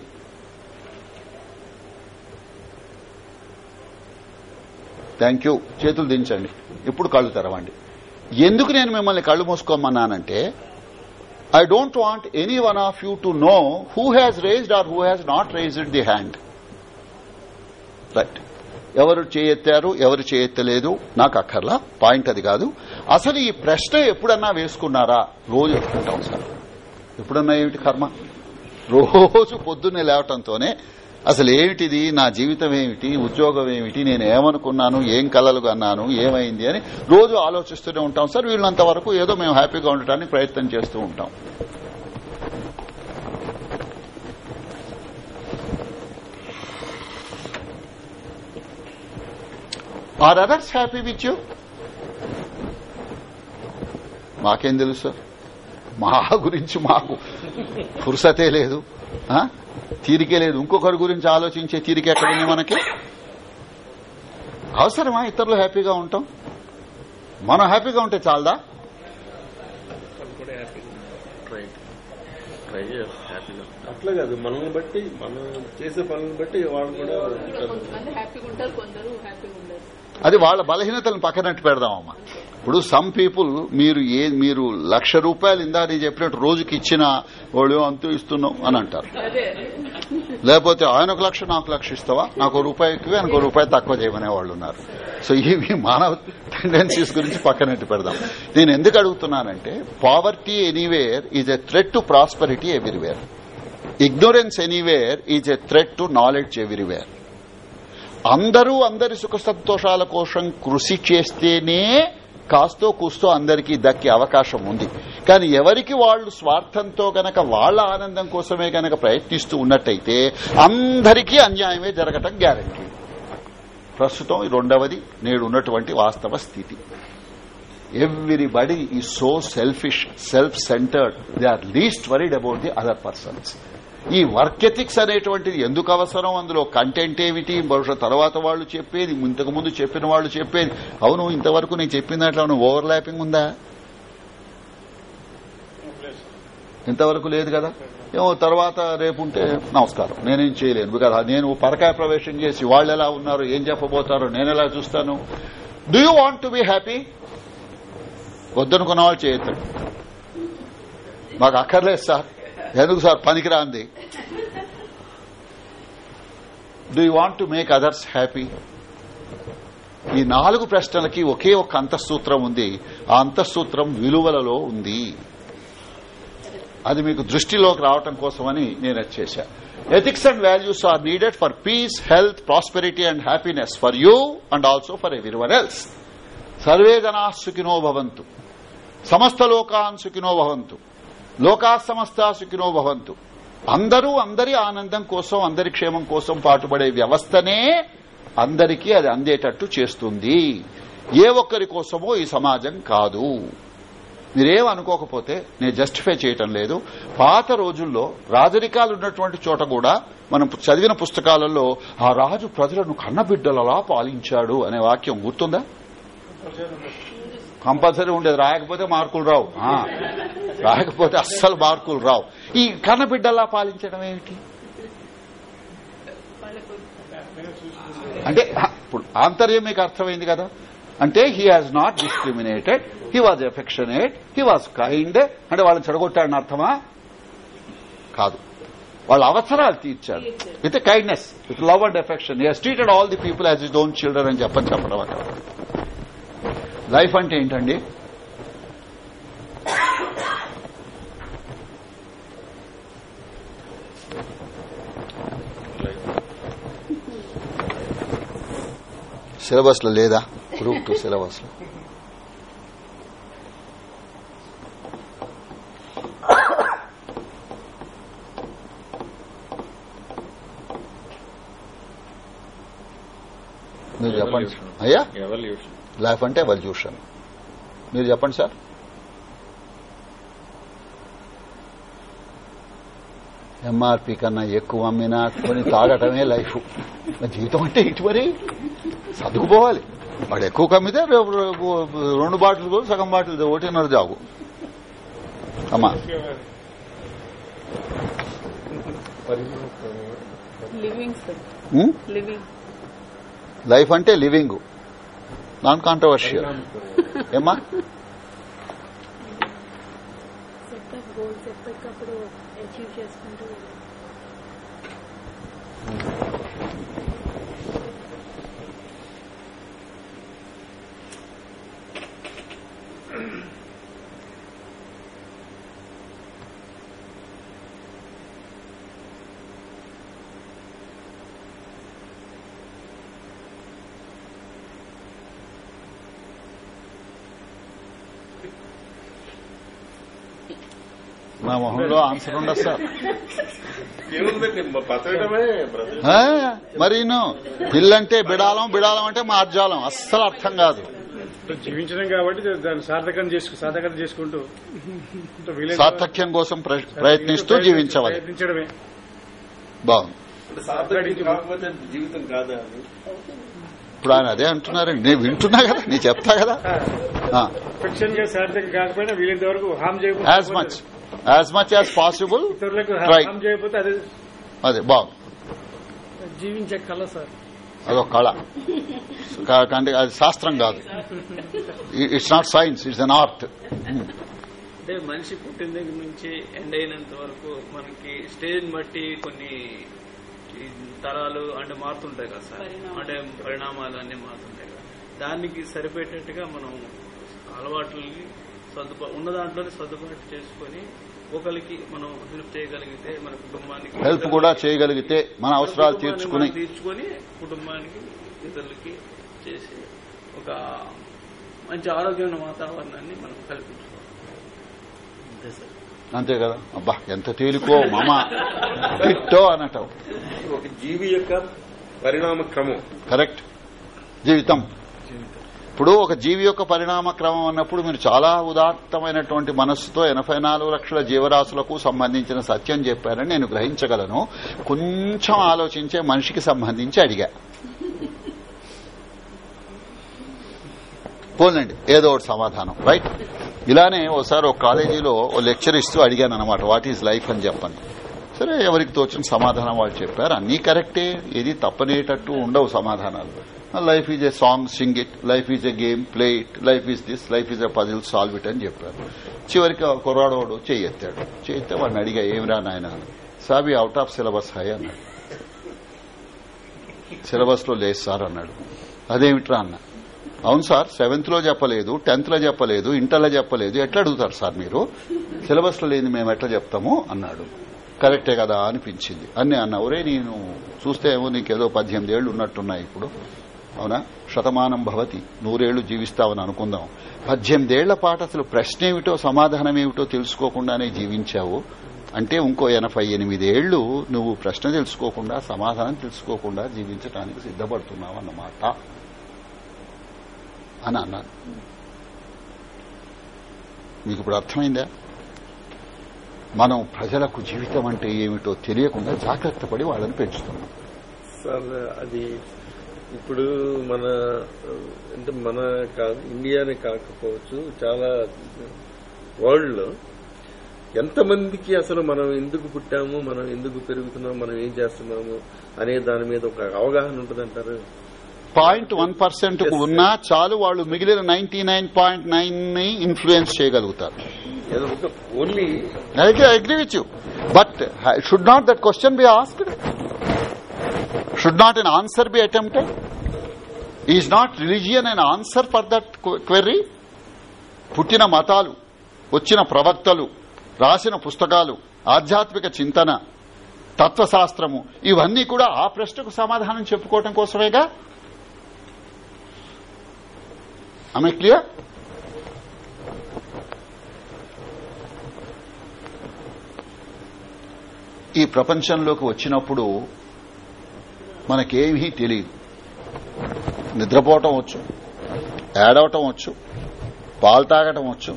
థ్యాంక్ యూ. చేతులు దించండి. ఇప్పుడు కళ్ళు తెరవండి. ఎందుకు నేను మిమ్మల్ని కళ్ళు మూసుకోమన్నానంటే I don't want any one of you to know who has raised or who has not raised the hand right ఎవరు చేయెత్తారు ఎవరు చేయెత్తలేదు నాకు అక్కర్లా? పాయింట్ అది కాదు. అసలు ఈ ప్రశ్న ఎప్పుడన్నా వేసుకున్నారా? రోజు ఎత్తుకుంటాం సార్. ఎప్పుడన్నా ఏమిటి కర్మ? రోజు పొద్దున్నే లేవటంతోనే అసలు ఏమిటిది? నా జీవితం ఏమిటి? ఉద్యోగం ఏమిటి? నేను ఏమనుకున్నాను? ఏం కలలు కన్నాను ఏమైంది అని రోజు ఆలోచిస్తూనే ఉంటాం. సార్ వీళ్ళంత వరకు ఏదో మేము హ్యాపీగా ఉండటానికి ప్రయత్నం చేస్తూ ఉంటాం. Or others happy with you మాకేం తెలుసు? మా గురించి మాకు ఫుర్సతే లేదు? తీరికే లేదు. ఇంకొకరి గురించి ఆలోచించే తీరిక ఎక్కడుంది మనకి? అవసరమా? ఇతరులు హ్యాపీగా ఉంటాం. మనం హ్యాపీగా ఉంటే చాలదా? అట్లా కాదు. మనల్ని బట్టి మనం చేసే పనులను బట్టి వాళ్ళు కూడా అది వాళ్ళ బలహీనతలను పక్కనట్టు పెడదామమ్మా. ఇప్పుడు సమ్ పీపుల్ మీరు ఏ మీరు లక్ష రూపాయలు ఇందా నేను చెప్పినట్టు రోజుకి ఇచ్చిన వాళ్ళు అంతూ ఇస్తున్నాం అని అంటారు. లేకపోతే ఆయన ఒక లక్ష నాకు లక్ష ఇస్తావా? నాకు రూపాయి ఎక్కువ ఆయనకు ఒక రూపాయి తక్కువ చేయమనే వాళ్ళు ఉన్నారు. సో ఇవి మానవ టెండెన్సీస్ గురించి పక్కనట్టు పెడదాం. నేను ఎందుకు అడుగుతున్నానంటే poverty anywhere is a threat to prosperity everywhere ignorance anywhere is a threat to knowledge everywhere అందరూ అందరి సుఖ సంతోషాల కోసం కృషి చేస్తేనే కాస్తో కూస్తో అందరికీ దక్కే అవకాశం ఉంది. కానీ ఎవరికి వాళ్ళు స్వార్థంతో గనక వాళ్ళ ఆనందం కోసమే గనక ప్రయత్నిస్తూ ఉన్నట్టయితే అందరికీ అన్యాయమే జరగటం గ్యారంటీ ప్రస్తుతం రెండవది నేడు ఉన్నటువంటి వాస్తవ స్థితి. Everybody is so selfish self centred they are least worried about the other persons ఈ వర్క్ ఎథిక్స్ అనేటువంటిది ఎందుకు అవసరం? అందులో కంటెంట్ ఏమిటి? బహుశా తర్వాత వాళ్ళు చెప్పేది ఇంతకు ముందు చెప్పిన వాళ్ళు చెప్పేది. అవును ఇంతవరకు నేను చెప్పిన దాంట్లో ఓవర్ ల్యాపింగ్ ఉందా? ఇంతవరకు లేదు కదా? ఏమో తర్వాత రేపు ఉంటే నమస్కారం. నేనేం చేయలేను. కదా నేను పరకాయ ప్రవేశం చేసి వాళ్ళు ఎలా ఉన్నారు ఏం చెప్పబోతారో నేను ఎలా చూస్తాను? Do you want to be happy వద్దనుకున్న వాళ్ళు చేయొద్దు. మాకు అక్కర్లేదు సార్. ఎందుకు sir? పనికిరాంది. Do you want to make others happy ఈ నాలుగు ప్రశ్నలకి ఒకే ఒక అంతఃసూత్రం ఉంది. ఆ అంతఃసూత్రం విలువలలో ఉంది. అది మీకు దృష్టిలోకి రావటం కోసమని నేను అది చేశా. Ethics and values are needed for peace health prosperity and happiness for you and also for everyone else survey జనా సుఖినో భవంతు. సమస్త లోకాన్ సుఖినో భవంతు. లోకా సమస్త సుఖినో భవంతు. అందరూ అందరి ఆనందం కోసం అందరి క్షేమం కోసం పాటుపడే వ్యవస్థనే అందరికీ అది అందేటట్టు చేస్తుంది. ఏ ఒక్కరి కోసమో ఈ సమాజం కాదు. మీరేం అనుకోకపోతే నేను జస్టిఫై చేయటం లేదు. పాత రోజుల్లో రాజరికాలు ఉన్నటువంటి చోట కూడా మనం చదివిన పుస్తకాలలో ఆ రాజు ప్రజలను కన్నబిడ్డలలా పాలించాడు అనే వాక్యం గుర్తుందా? కంపల్సరీ ఉండేది. రాయకపోతే మార్కులు రావు. రాయకపోతే అస్సలు మార్కులు రావు. ఈ కన్నబిడ్డలా పాలించడం ఏమిటి? అంటే ఇప్పుడు ఆంతర్యం మీకు అర్థమైంది కదా? అంటే he has not discriminated he was affectionate he was kind అంటే వాళ్ళని చెడగొట్టాడని అర్థమా? కాదు. వాళ్ళ అవసరాలు తీర్చాడు with kindness with love and affection he has treated all the people as his own children అని చెప్పని చెప్పడం అక్కడ. లైఫ్ అంటే ఏంటండి? సిలబస్లో లేదా? గ్రూప్ టూ సిలబస్లో మీరు చెప్పండి. అయ్యా? ఎవల్యూషన్ లైఫ్ అంటే ఎవల్యూషన్ మీరు చెప్పండి సార్ ఎంఆర్పి కన్నా ఎక్కువ అమ్మినా కొని తాగటమే లైఫ్ జీవితం అంటే ఇటు మరి? సర్దుకుపోవాలి వాడు ఎక్కువ కమ్మితే రెండు బాటిల్ కూడా సగం బాటిల్ ఒకటిన్నర జాగు. అమ్మా. లైఫ్ అంటే లివింగ్ నాన్ కాంట్రవర్షియల్ ఏమ్మా సెట్ ఆఫ్ గోల్స్ అచీవ్ చేసుకుంటూ నా మొహంలో ఆన్సర్ ఉండదు సార్. మరి పిల్లంటే బిడాలం బిడాలం అంటే మార్జాలం. అస్సలు అర్థం కాదు. జీవించడం కాబట్టి దాన్ని సార్థకం చేసుకు సార్థకత చేసుకుంటూ సార్థక్యం కోసం ప్ర- ప్రయత్నిస్తూ జీవించవాలి. ప్రయత్నించడమే. బాగుంది. జీవితం కాదా ఇప్పుడు ఆయన అదే అంటున్నారండి నేను వింటున్నా కదా నేను చెప్తా కదా. ఫిక్షన్గా సార్థకం కాకపోయినా వీలైనంత వరకు హామ్ as much as much as possible చేయకపోతే అదే అదే బాగుంది. జీవించే కళ సార్. అదొక కళ. అంటే అది శాస్త్రం కాదు. It's not science it's an art అంటే మనిషి పుట్టిన దగ్గర నుంచి ఎండ్ అయినంత వరకు మనకి స్టేజ్ బట్టి కొన్ని తరాలు అంటే మారుతుంటాయి కదా సార్. అంటే పరిణామాలు అన్ని మారుతుంటాయి కదా. దానికి సరిపెట్టేట్టుగా మనం అలవాట్లని సర్దుబా ఉన్న దాంట్లోనే సర్దుబాటు చేసుకొని ఒకరికి మనం హెల్ప్ చేయగలిగితే మన కుటుంబానికి హెల్ప్ కూడా చేయగలిగితే మన అవసరాలు తీర్చుకుని తీర్చుకొని కుటుంబానికి ఇతరులకి చేసి ఒక మంచి ఆరోగ్యమైన వాతావరణాన్ని మనం కల్పించుకోవాలి. అంతే సార్. అంతే కదా? అబ్బా ఎంత తేలికో మామ. హిట్టో అనటం ఒక జీవి యొక్క పరిణామ క్రమం కరెక్ట్. జీవితం. ఇప్పుడు ఒక జీవి యొక్క పరిణామ క్రమం అన్నప్పుడు మీరు చాలా ఉదాత్తమైనటువంటి మనస్సుతో ఎనభై నాలుగు లక్షల జీవరాశులకు సంబంధించిన సత్యం చెప్పారని నేను గ్రహించగలను. కొంచెం ఆలోచించే మనిషికి సంబంధించి అడిగా. పోలండి ఏదో ఒకటి సమాధానం రైట్? ఇలానే ఓసారి ఒక కాలేజీలో ఓ లెక్చర్ ఇస్తూ అడిగాను అనమాట వాట్ ఈజ్ లైఫ్? అని చెప్పండి సరే ఎవరికి తోచిన సమాధానం వాళ్ళు చెప్పారు. అన్నీ కరెక్టే ఏది తప్పనేటట్టు ఉండవు సమాధానాలు. Life is a song sing it life is a game play it life is this life is a puzzle solve it అని చెప్పారు. చివరికి ఆ కుర్రాడోడు చేయెత్తాడు చేయితే వాడిని అడిగా ఏమిరా నాయన? సాబి అవుట్ ఆఫ్ సిలబస్ హై అన్నాడు. సిలబస్లో లేదు సార్ అన్నాడు. అదేమిట్రా? అన్న. అవును సార్ సెవెంత్లో చెప్పలేదు టెన్త్లో చెప్పలేదు ఇంటర్లో చెప్పలేదు. ఎట్లా అడుగుతారు సార్ మీరు? సిలబస్లో లేని మేము ఎట్లా చెప్తాము? అన్నాడు. కరెక్టే కదా అనిపించింది. అన్నీ అన్న ఒరే నేను చూస్తే ఏమో నీకేదో పద్దెనిమిది ఏళ్ళు ఉన్నట్టున్నాయి ఇప్పుడు. అవునా? శతమానం భవతి. నూరేళ్ళు జీవిస్తావని అనుకుందాం. పద్దెనిమిదేళ్ళ పాటు అసలు ప్రశ్న ఏమిటో సమాధానం ఏమిటో తెలుసుకోకుండానే జీవించావు? అంటే ఇంకో ఎనభై ఎనిమిదేళ్ళు నువ్వు ప్రశ్న తెలుసుకోకుండా సమాధానం తెలుసుకోకుండా జీవించడానికి సిద్దపడుతున్నావు అన్నమాట. అని అన్నాను. మీకు ఇప్పుడు అర్థమైందా? మనం ప్రజలకు జీవితం అంటే ఏమిటో తెలియకుండా జాగ్రత్త పడి వాళ్ళని పెంచుతున్నాం. సార్ అది ఇప్పుడు మన అంటే మన కా- ఇండియానే కాకపోవచ్చు చాలా వరల్డ్లో ఎంతమందికి అసలు మనం ఎందుకు పుట్టాము మనం ఎందుకు పెరుగుతున్నాము మనం ఏం చేస్తున్నాము అనే దాని మీద ఒక అవగాహన ఉంటుందంటారు పాయింట్ వన్ పర్సెంట్ ఉన్నా చాలు వాళ్ళు మిగిలిన నైన్టీ నైన్ పాయింట్ నైన్ని ఇన్ఫ్లుయెన్స్ చేయగలుగుతారు only agree with you. But uh, should not that question be asked? Should not an answer be attempted? Is not religion an answer for that query? పుట్టిన మతాలు వచ్చిన ప్రవక్తలు రాసిన పుస్తకాలు ఆధ్యాత్మిక చింతన తత్వశాస్త్రము ఇవన్నీ కూడా ఆ ప్రశ్నకు సమాధానం చెప్పుకోవటం కోసమేగా ఆమె క్లియర్ ఈ ప్రపంచంలోకి వచ్చినప్పుడు మనకేమీ తెలియదు నిద్రపోవటం వచ్చు ఏడవటం వచ్చు పాలు తాగటం వచ్చు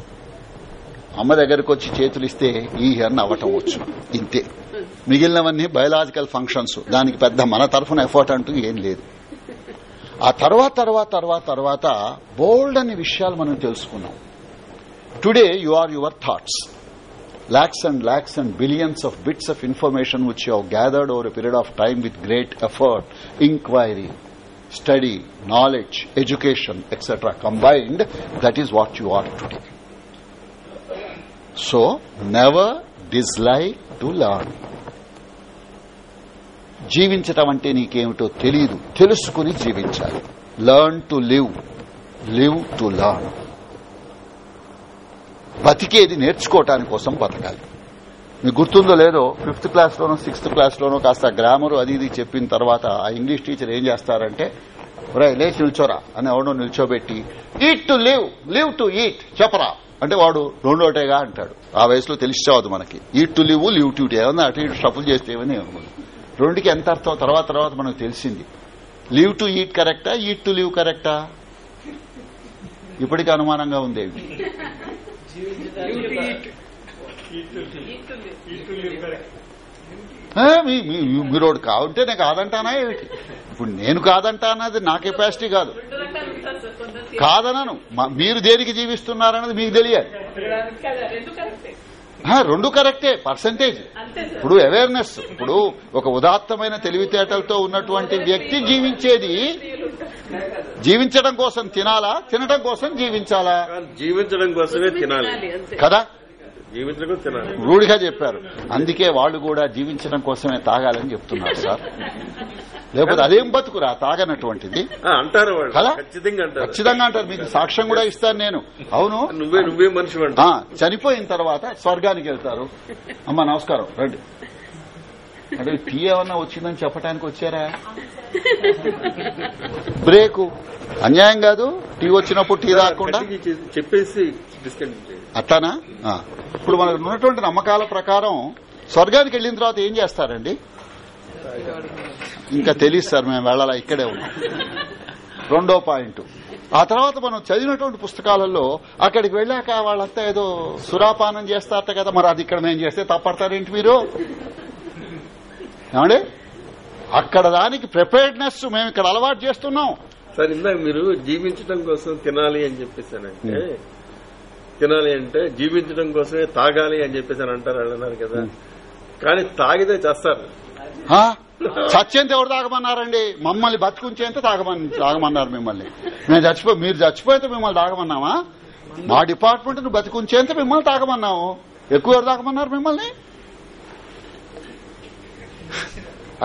అమ్మ దగ్గరకు వచ్చి చేతులు ఇస్తే ఈ హెన్ అవ్వటం వచ్చు. ఇంతే. మిగిలినవన్నీ బయలాజికల్ ఫంక్షన్స్. దానికి పెద్ద మన తరఫున ఎఫర్ట్ అంటూ ఏం లేదు. ఆ తర్వాత తర్వాత తర్వాత తర్వాత బోల్డ్ అనే విషయాలు మనం తెలుసుకున్నాం. Today you are your thoughts lakhs and lakhs and billions of bits of information which you have gathered over a period of time with great effort, inquiry, study, knowledge, education, etc. combined, that is what you are today. So, never dislike to learn. జీవించటం అంటే నీకేమిటో తెలియదు తెలుసుకుని జీవించాలి learn to live live to learn బతికేది నేర్చుకోవటాని కోసం బతకాలి. మీకు గుర్తుందో లేదో ఫిఫ్త్ క్లాస్ లోనో సిక్స్త్ క్లాస్ లోనో కాస్త గ్రామర్ అది ఇది చెప్పిన తర్వాత ఆ ఇంగ్లీష్ టీచర్ ఏం చేస్తారంటే ఒరే లేచి నిల్చోరా అని ఎవడో నిల్చోబెట్టి eat to live live to eat చెప్పరా అంటే వాడు రెండోటేగా అంటాడు. ఆ వయసులో తెలిసిచావద్దు మనకి. Eat to live live to eat ఏమన్నా అటు ఇటు షఫుల్ చేస్తే ఏమని రెండుకి ఎంత అర్థం? తర్వాత తర్వాత మనకు తెలిసింది. లివ్ టు ఈట్ కరెక్టా? ఈట్ టు లివ్ కరెక్టా? ఇప్పటికి అనుమానంగా ఉంది మీరు ఒకటి కావుంటే నేను కాదంటానా ఏమిటి? ఇప్పుడు నేను కాదంటానది నా కెపాసిటీ కాదు. కాదనను. మీరు దేనికి జీవిస్తున్నారన్నది మీకు తెలియాలి. రెండు కరెక్టే ఆ, రెండు కరెక్టే పర్సంటేజ్. ఇప్పుడు అవేర్నెస్ ఇప్పుడు ఒక ఉదాత్తమైన తెలివితేటలతో ఉన్నటువంటి వ్యక్తి జీవించేది జీవించడం కోసం తినాలా తినడం కోసం జీవించాలా? జీవించడం కోసమే తినాలి. కదా? రూఢిగా చెప్పారు. అందుకే వాళ్ళు కూడా జీవించడం కోసమే తాగాలని చెప్తున్నారు సార్. లేకపోతే అదేం బతుకురా? తాగనటువంటిది. అంటారు కదా? ఖచ్చితంగా అంటారు. మీకు సాక్ష్యం కూడా ఇస్తాను నేను. అవును? నువ్వే నువ్వే మనిషి చనిపోయిన తర్వాత స్వర్గానికి వెళ్తారు. అమ్మ నమస్కారం. రండి. అంటే టీ ఏమన్నా వచ్చిందని చెప్పడానికి వచ్చారా? బ్రేకు. అన్యాయం కాదు టీ వచ్చినప్పుడు టీ చేసి- చెప్పేసి అట్లానా. ఇప్పుడు మనకు ఉన్నటువంటి నమ్మకాల ప్రకారం స్వర్గానికి వెళ్ళిన తర్వాత ఏం చేస్తారండి? ఇంకా తెలియదు సార్ మేము వెళ్ళాలా ఇక్కడే ఉన్నాం. రెండో పాయింట్. ఆ తర్వాత మనం చదివినటువంటి పుస్తకాలలో అక్కడికి వెళ్ళాక వాళ్ళంతా ఏదో సురాపానం చేస్తారట కదా మరి అది ఇక్కడ మేము చేస్తే తప్పడతారేంటి మీరు? ఏమండి? అక్కడ దానికి ప్రిపేర్డ్నెస్ మేము ఇక్కడ అలవాటు చేస్తున్నాం. సార్ ఇందాక మీరు జీవించడం కోసం తినాలి అని చెప్పేసానంటే తినాలి అంటే జీవించడం కోసమే తాగాలి అని చెప్పేసి అని అంటారు అన్నారు కదా. కానీ తాగితే చేస్తారు? చచ్చేంత ఎవరు తాగమన్నారండి? మమ్మల్ని బతుకుంచేంత తాగమని తాగమన్నారు మిమ్మల్ని. మేము చచ్చిపో మీరు చచ్చిపోయేంత మిమ్మల్ని తాగమన్నామా? మా డిపార్ట్మెంట్ను బతికుంచేంత మిమ్మల్ని తాగమన్నాము. ఎక్కువ ఎవరు తాగమన్నారు మిమ్మల్ని?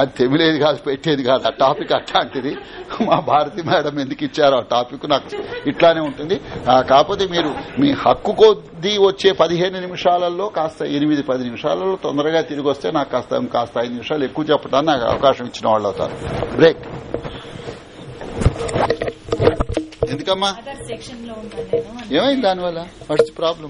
అది తెమిలేది కాదు పెట్టేది కాదు. ఆ టాపిక్ అట్లాంటిది. మా భారతి మేడం ఎందుకు ఇచ్చారో ఆ టాపిక్ నాకు ఇట్లానే ఉంటుంది. కాకపోతే మీరు మీ హక్కు కొద్దీ వచ్చే పదిహేను నిమిషాలలో కాస్త ఎనిమిది పది నిమిషాలలో తొందరగా తిరిగి వస్తే నాకు కాస్త కాస్త ఐదు నిమిషాలు ఎక్కువ చెప్పడానికి నాకు అవకాశం ఇచ్చిన వాళ్ళు అవుతారు. బ్రేక్ ఎందుకమ్మా? ఏమైంది దానివల్ల? What's problem